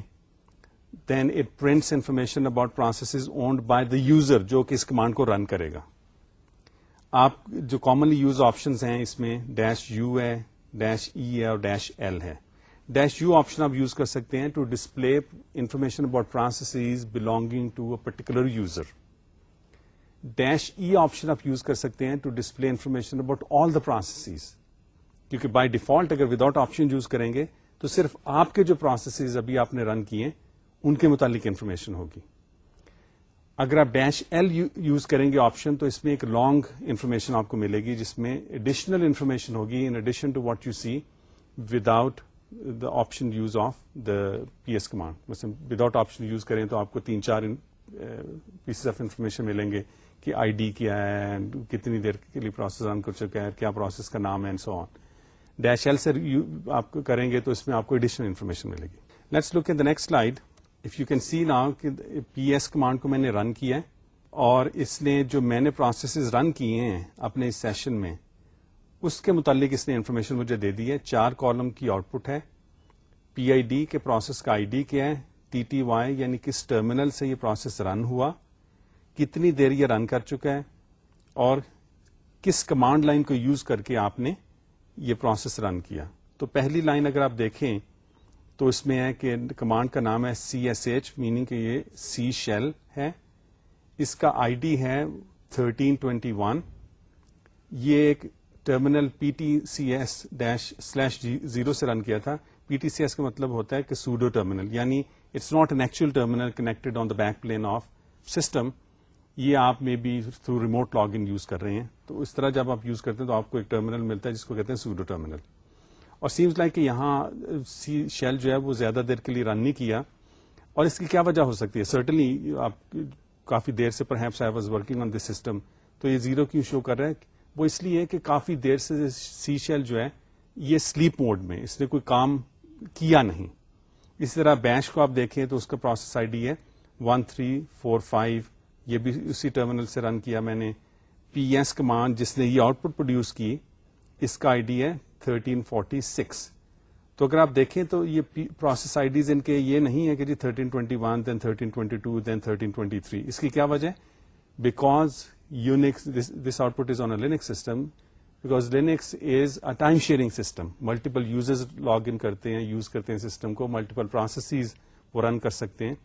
then it prints information about processes owned by the user جو کہ اس کمانڈ کو رن کرے گا آپ جو کامنلی یوز آپشنز ہیں اس میں ڈیش یو ہے ڈیش ای e ہے اور ڈیش ایل ہے ڈیش یو آپشن آپ یوز کر سکتے ہیں to display information about processes belonging to a particular user dash E option آپ یوز کر سکتے ہیں to display information about all the processes کیونکہ بائی ڈیفالٹ اگر وداؤٹ آپشن یوز کریں گے تو صرف آپ کے جو پروسیسز ابھی آپ نے رن کیے ہیں ان کے متعلق انفارمیشن ہوگی اگر آپ ڈیش ایل یوز کریں گے آپشن تو اس میں ایک لانگ انفارمیشن آپ کو ملے گی جس میں ایڈیشنل انفارمیشن ہوگی in addition to what you see without option use of the P S command without option use کریں تو آپ کو تین چار پیسز آف انفارمیشن ملیں گے کہ آئی ڈی کیا ہے کتنی دیر کے لیے پروسیس آن کر چکا ہے کیا پروسیس کا نام and so on dash L سے آپ کریں گے تو اس میں آپ کو ایڈیشنل انفارمیشن ملے گی let's look in the next slide if you can see now کہ پی ایس کمانڈ کو میں نے رن کیا ہے اور اس نے جو میں نے پروسیسز رن کیے ہیں اپنے اس سیشن میں اس کے متعلق اس نے انفارمیشن مجھے دے دی ہے چار کالم کی آؤٹ پٹ ہے پی آئی ڈی کے پروسیس کا آئی ڈی کیا ہے ٹی ٹی وائی یعنی کس ٹرمینل سے یہ پروسیس رن ہوا کتنی دیر یہ رن کر چکا ہے اور کس کمانڈ لائن کو یوز کر کے آپ نے یہ پروسیس رن کیا تو پہلی لائن اگر آپ دیکھیں تو اس میں ہے کہ کمانڈ کا نام ہے سی ایس ایچ میننگ کہ یہ سی شیل ہے اس کا آئی ڈی ہے 1321 یہ ایک terminal P T C S dash slash zero سے رن کیا تھا پی ٹی سی ایس کا مطلب ہوتا ہے کہ سوڈو ٹرمینل یعنی it's not an actual terminal connected on the backplane of system یہ آپ میں be through remote log in use کر رہے ہیں تو اس طرح جب آپ یوز کرتے ہیں تو آپ کو ایک ٹرمینل ملتا ہے جس کو کہتے ہیں سوڈو ٹرمینل اور سیمز لائک کہ یہاں سی uh, شیل جو ہے وہ زیادہ دیر کے لیے رن نہیں کیا اور اس کی کیا وجہ ہو سکتی ہے سرٹنلی آپ کافی دیر سے perhaps I was working on this system تو یہ زیرو کیوں شو کر رہا ہے وہ اس لیے کہ کافی دیر سے سی شیل جو ہے یہ سلیپ موڈ میں اس نے کوئی کام کیا نہیں اسی طرح بینچ کو آپ دیکھیں تو اس کا پروسیس آئی ڈی ہے ون تھری فور فائیو یہ بھی اسی ٹرمینل سے رن کیا میں نے پی ایس کمانڈ جس نے یہ آؤٹ پٹ پروڈیوس کی اس کا آئی ڈی ہے تھرٹین فورٹی سکس تو اگر آپ دیکھیں تو یہ پروسیس آئی ڈیز ان کے یہ نہیں ہے کہ جی thirteen twenty one then thirteen two then thirteen three اس کی کیا وجہ ہے because Unix this output is on Linux system because Linux is a time sharing system multiple users log in کرتے ہیں یوز کرتے ہیں سسٹم کو ملٹیپل پروسیسز وہ رن کر سکتے ہیں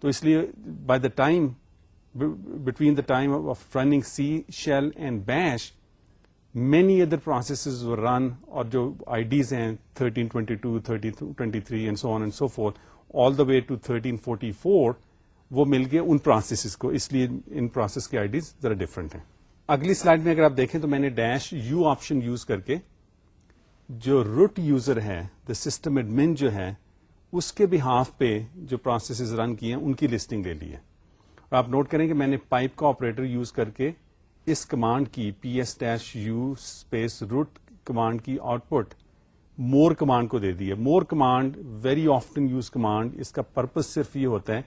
تو اس لیے by the time between the time of running C shell and Bash many other processes run اور جو آئی ڈیز ہیں thirteen twenty two thirteen twenty three and so and so forth all the way to thirteen forty four وہ مل گئے ان processes کو اس لیے ان پروسیس کی آئی ڈیز ذرا ڈفرینٹ ہیں اگلی سلائڈ میں اگر آپ دیکھیں تو میں نے ڈیش یو آپشن یوز کر کے جو روٹ یوزر ہے دا سسٹم ایڈمن جو ہے اس کے بھی ہاف پہ جو پروسیسز رن کیے ہیں ان کی لسٹنگ لے لی ہے اور آپ نوٹ کریں کہ میں نے پائپ کا آپریٹر یوز کر کے اس کمانڈ کی P S dash U space root command کی آؤٹ پٹ مور کمانڈ کو دے دی ہے more command very often use command اس کا پرپز صرف یہ ہوتا ہے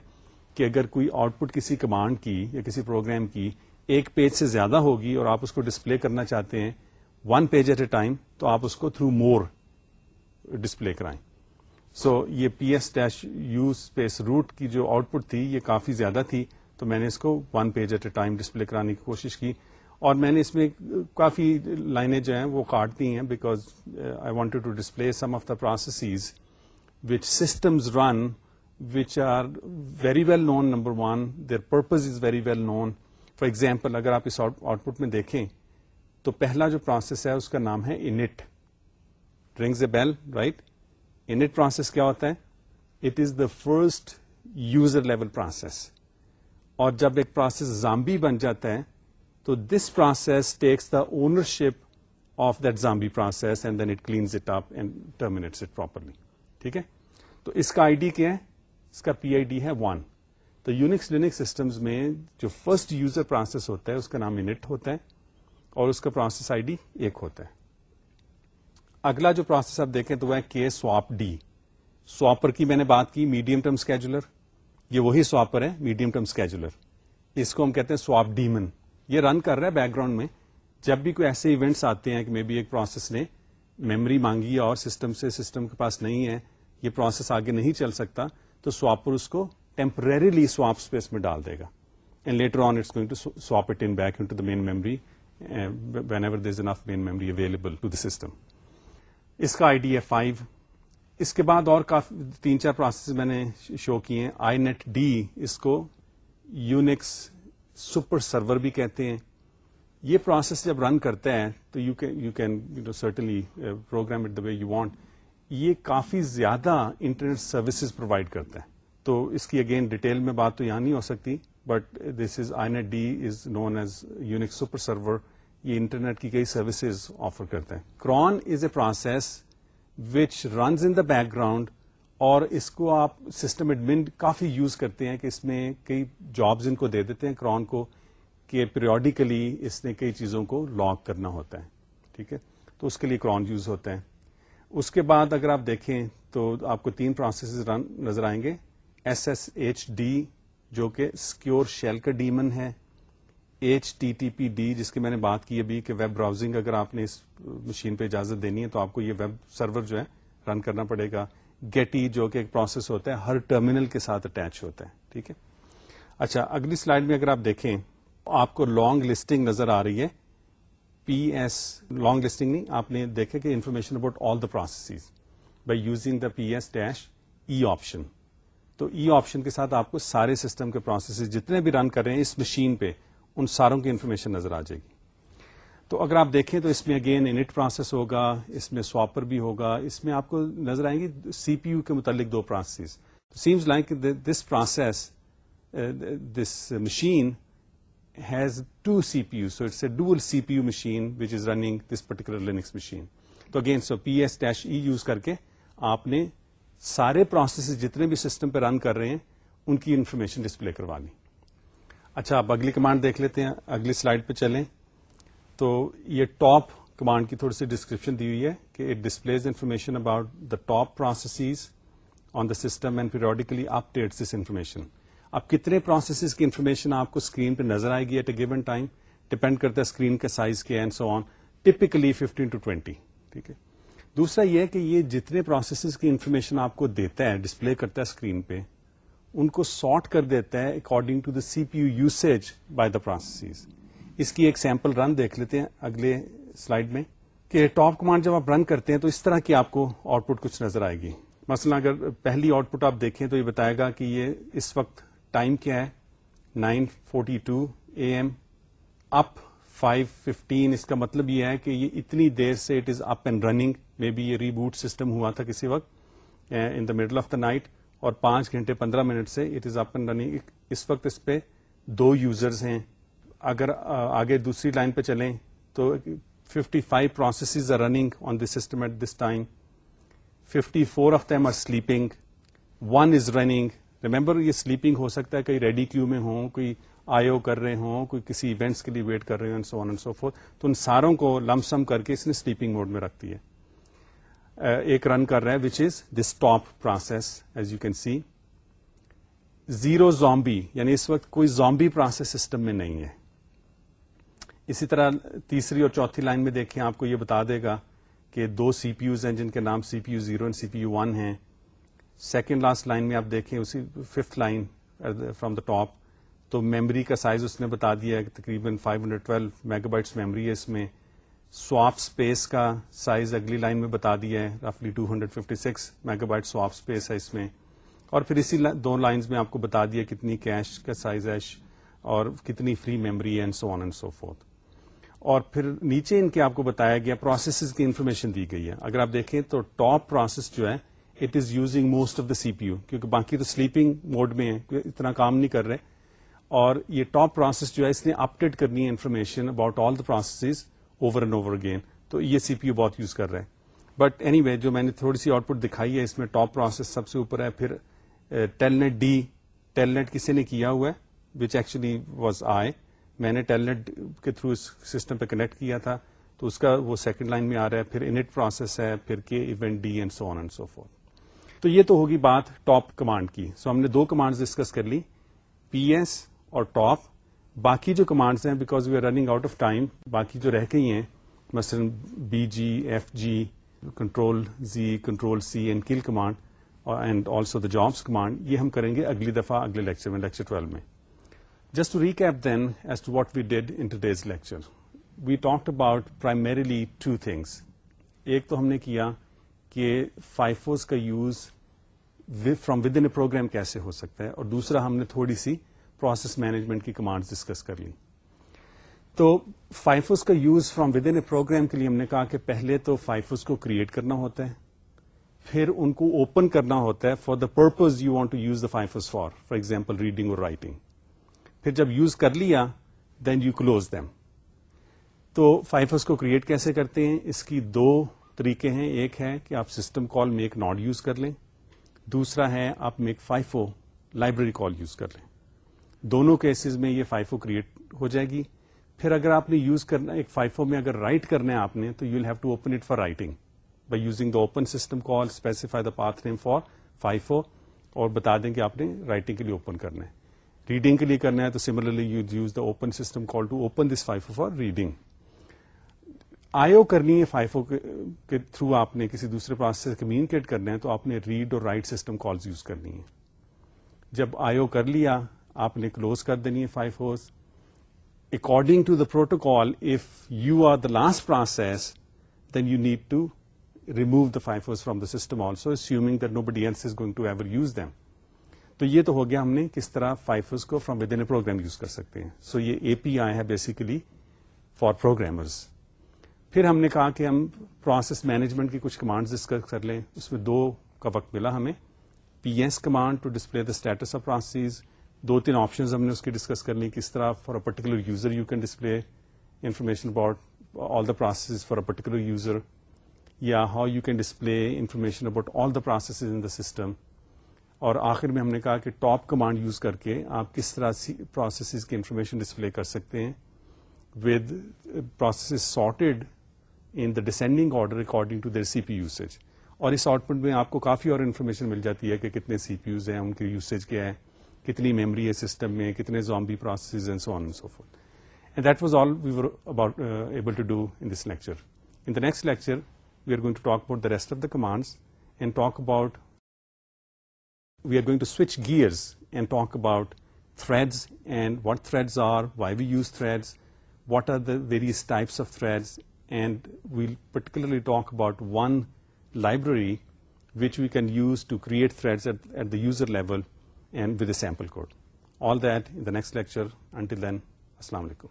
کہ اگر کوئی آؤٹ پٹ کسی کمانڈ کی یا کسی پروگرام کی ایک پیج سے زیادہ ہوگی اور آپ اس کو ڈسپلے کرنا چاہتے ہیں one page at a time تو آپ اس کو تھرو مور ڈسپلے کرائیں سو یہ P S dash U space root کی جو آؤٹ پٹ تھی یہ کافی زیادہ تھی تو میں نے اس کو one page at a time display کرانے کی کوشش کی اور میں نے اس میں کافی لائنیں جو ہیں وہ کاٹ دی ہیں because I to display some of the processes which systems run which are very well known number one their purpose is very well known for example اگر آپ اس آؤٹ پٹ میں دیکھیں تو پہلا جو پروسیس ہے اس کا نام ہے init rings a bell right init process کیا ہوتا ہے it is the first user level process اور جب ایک پروسیس زامبی بن جاتا ہے تو this process takes the ownership of that zombie process and then it cleans it up terminates it properly ٹھیک ہے تو اس کا آئی ڈی کیا ہے اس کا پی آئی ڈی ہے ون تو یونکس سسٹمز میں جو فرسٹ یوزر پروسیس ہوتا ہے اس کا نام انٹ ہوتا ہے اور اس کا پروسیس آئی ڈی ایک ہوتا ہے اگلا جو پروسیس آپ دیکھیں تو وہ ہے کے سواپ ڈی سواپر کی میں نے بات کی میڈیم ٹرم اسکیجولر یہ وہی سواپر ہے میڈیم ٹرم اسکیجولر اس کو ہم کہتے ہیں سواپ ڈیمن یہ رن کر رہا ہے بیک گراؤنڈ میں جب بھی کوئی ایسے ایونٹس آتے ہیں کہ مے بی ایک پروسیس نے میمری مانگی اور سسٹم سے سسٹم کے پاس نہیں ہے یہ پروسیس آگے نہیں چل سکتا تو سواپر اس کو ٹیمپرریلی سواپ اسپیس میں ڈال دے گا and later on it's going to swap it in in back main memory whenever main memory available to the system اس کا آئی ڈی فائیو اس کے بعد اور کافی تین چار پروسیس میں نے شو کیے ہیں آئی نیٹ ڈی اس کو یونکس سپر سرور بھی کہتے ہیں یہ پروسیس جب رن کرتا ہے certainly program it the way you want یہ کافی زیادہ انٹرنیٹ سروسز پرووائڈ کرتا ہے تو اس کی اگین ڈیٹیل میں بات تو یہاں نہیں ہو سکتی but this is I net D is known as unique super server یہ انٹرنیٹ کی کئی سروسز آفر کرتے ہیں cron is a process which runs in the background اور اس کو آپ سسٹم ایڈمن کافی یوز کرتے ہیں کہ اس میں کئی جابز ان کو دے دیتے ہیں کرون کو کہ پیریوڈیکلی اس نے کئی چیزوں کو لاک کرنا ہوتا ہے ٹھیک ہے تو اس کے لیے کرون یوز ہوتا ہے اس کے بعد اگر آپ دیکھیں تو آپ کو تین پروسیس رن نظر آئیں گے ایس ایس ایچ ڈی جو کہ سکیور شیل کا ڈیمن ہے H T T P D جس کی میں نے بات کی ابھی کہ ویب براؤزنگ اگر آپ نے اس مشین پہ اجازت دینی ہے تو آپ کو یہ ویب سرور جو ہے رن کرنا پڑے گا گیٹی جو کہ ایک پروسیس ہوتا ہے ہر ٹرمینل کے ساتھ اٹیچ ہوتا ہے ٹھیک ہے اچھا اگلی سلائڈ میں اگر آپ دیکھیں آپ کو لانگ لسٹنگ نظر آ رہی ہے پی ایس لانگ لسٹنگ نہیں آپ نے دیکھا کہ information about all the process by using the P S dash E option تو ای e آپشن کے ساتھ آپ کو سارے سسٹم کے پروسیسز جتنے بھی رن کر رہے ہیں اس مشین پہ ان ساروں کی انفارمیشن نظر آ جائے گی تو اگر آپ دیکھیں تو اس میں اگین انٹ پروسیس ہوگا اس میں سواپر بھی ہوگا اس میں آپ کو نظر آئیں گی سی پی یو کے متعلق دو process seems like this process this machine has two C P U so it's a dual C P U machine which is running this particular Linux machine تو again so P S dash E use کر کے آپ نے سارے process جتنے بھی system پہ رن کر رہے ہیں ان کی انفارمیشن ڈسپلے کروانی اچھا آپ اگلی کمانڈ دیکھ لیتے ہیں اگلی سلائڈ پہ چلیں تو یہ ٹاپ کمانڈ کی تھوڑی سی ڈسکرپشن دی ہوئی ہے کہ it displays information about the top processes on the system and periodically updates this information اب کتنے پروسیسز کی انفارمیشن آپ کو اسکرین پہ نظر آئے گی at a given time depend کرتا ہے اسکرین کے سائز کے and so on typically fifteen to twenty ٹھیک ہے دوسرا یہ کہ یہ جتنے پروسیسز کی انفارمیشن آپ کو دیتا ہے ڈسپلے کرتا ہے اسکرین پہ ان کو سارٹ کر دیتا ہے according to the C P U usage by the processes اس کی ایک سیمپل رن دیکھ لیتے ہیں اگلے سلائڈ میں کہ ٹاپ کمانڈ جب آپ رن کرتے ہیں تو اس طرح کی آپ کو آؤٹ پٹ کچھ نظر آئے گی مثلا اگر پہلی آؤٹ پٹ آپ دیکھیں تو یہ بتائے گا کہ یہ اس وقت ٹائم کیا ہے nine forty two a up five fifteen اس کا مطلب یہ ہے کہ یہ اتنی دیر سے it is up and running may be یہ ریبوٹ سسٹم ہوا تھا کسی وقت in the middle of the night اور پانچ گھنٹے پندرہ منٹ سے it is up and running اس وقت اس پہ دو یوزرز ہیں اگر آگے دوسری لائن پہ چلیں تو 55 five processes are running on this system at this time fifty four of them are sleeping one is running remember یہ سلیپنگ ہو سکتا ہے کہیں ریڈی کیو میں ہوں کوئی آئی او کر رہے ہوں کوئی کسی ایونٹس کے لیے ویٹ کر رہے ہوں سو سو فور تو ان ساروں کو لم سم کر کے اس نے سلیپنگ موڈ میں رکھتی ہے ایک رن کر رہا ہے which is this top process as you can see zero zombie یعنی اس وقت کوئی زومبی پروسیس سسٹم میں نہیں ہے اسی طرح تیسری اور چوتھی لائن میں دیکھیں آپ کو یہ بتا دے گا کہ دو سی پی یوز ہیں جن کے نام C P U zero and C P U one ہیں سیکنڈ لاسٹ لائن میں آپ دیکھیں اسی fifth line from the top تو میمری کا سائز اس نے بتا دیا ہے تقریباً five hundred twelve megabyte memory اس میں سواپ اسپیس کا سائز اگلی لائن میں بتا دیا ہے رفلی two hundred fifty six megabyte space ہے اس میں اور پھر اسی دو لائنز میں آپ کو بتا دیا کتنی کیش کا سائز ہے اور کتنی فری ہے and so on and so forth اور پھر نیچے ان کے آپ کو بتایا گیا پروسیسز کی انفارمیشن دی گئی ہے اگر آپ دیکھیں تو ٹاپ پروسیس جو ہے it is using most of the C P U کیونکہ باقی تو سلیپنگ موڈ میں ہے اتنا کام نہیں کر رہے اور یہ ٹاپ پروسیس جو ہے اس نے اپڈیٹ کرنی ہے information about all the processes over and over again تو یہ سی پی یو بہت یوز کر رہے ہیں بٹ اینی وے جو میں نے تھوڑی سی آؤٹ پٹ دکھائی ہے اس میں ٹاپ پروسیس سب سے اوپر ہے پھر tell net D telnet کسی نے کیا ہوا ہے وچ ایکچولی واز آئے میں نے ٹیلنٹ کے تھرو اس سسٹم پہ کنیکٹ کیا تھا تو اس کا وہ سیکنڈ لائن میں آ رہا ہے پھر انٹ پروسیس ہے پھر K event D and so on and so forth تو یہ تو ہوگی بات ٹاپ کمانڈ کی سو so, ہم نے دو کمانڈز ڈسکس کر لی پی ایس اور ٹاپ باقی جو کمانڈز ہیں because we are running out of time باقی جو رہ گئی ہیں مثلاً B G F G control Z control C and kill command and also the jobs command یہ ہم کریں گے اگلی دفعہ اگلے لیکچر لیکچر میں ٹویلو میں just to recap then as to what we did in these lecture we talk about primarily two things ایک تو ہم نے کیا کہ فائفوز کا use from within a program کیسے ہو سکتا ہے اور دوسرا ہم نے تھوڑی سی پروسیس مینجمنٹ کی کمانڈ ڈسکس کر لی تو فائفز کا use from within a program کے لیے ہم نے کہا کہ پہلے تو فائفز کو کریٹ کرنا ہوتا ہے پھر ان کو اوپن کرنا ہوتا ہے for the purpose you want to use the FIFOs for for example reading اور رائٹنگ پھر جب یوز کر لیا دین یو کلوز دیم تو فائفرس کو کریٹ کیسے کرتے ہیں اس کی دو طریقے ہیں ایک ہے کہ آپ system call mknod use کر لیں دوسرا ہے آپ mkfifo library call use کر لیں دونوں کیسز میں یہ فائفو کریٹ ہو جائے گی پھر اگر آپ نے یوز کرنا ایک فائفو میں اگر رائٹ کرنا ہے آپ نے تو you will have to open it for writing by using the open system call specify the path name for FIFO اور بتا دیں کہ آپ نے رائٹنگ کے لیے اوپن کرنا ہے ریڈنگ کے لیے کرنا ہے تو similarly you use the open system call to open this FIFO for reading I O کرنی ہے فائیو کے تھرو آپ نے کسی دوسرے پاس سے کمیونکیٹ کرنا ہے تو آپ نے ریڈ اور رائٹ سسٹم کالز یوز کرنی ہے جب آئی او کر لیا آپ نے کلوز کر دینی ہے FIFOs according to the protocol if you are the last process then you need to remove the FIFOs from the system also assuming that nobody else is going to ever use them تو یہ تو ہو گیا ہم نے کس طرح FIFOs کو from within a program use کر سکتے ہیں سو یہ اے پی آئی ہے بیسیکلی فار پروگرامرز پھر ہم نے کہا کہ ہم پروسیس مینجمنٹ کی کچھ کمانڈز ڈسکس کر لیں اس میں دو کا وقت ملا ہمیں P S command to display the status of processes دو تین آپشنز ہم نے اس کی ڈسکس کر لی کس طرح for a particular user you can display information about all the processes for a particular user یا how you can display information about all the processes in the system اور آخر میں ہم نے کہا کہ ٹاپ کمانڈ یوز کر کے آپ کس طرح پروسیسز کی انفارمیشن ڈسپلے کر سکتے ہیں with processes sorted in the descending order according to their C P usage اور اس آؤٹ پٹ میں آپ کو کافی اور انفارمیشن مل جاتی ہے کہ کتنے سی پی یوز ہیں ان کے یوسیج کیا ہے کتنی میموری ہے سسٹم میں کتنے zombie processes so so on forth and that was all we were about able to do in this lecture in the next lecture we are going to talk about the rest of the commands and talk about We are going to switch gears and talk about threads and what threads are, why we use threads, what are the various types of threads, and we'll particularly talk about one library which we can use to create threads at the user level and with a sample code. All that in the next lecture. Until then, Assalamu alaikum.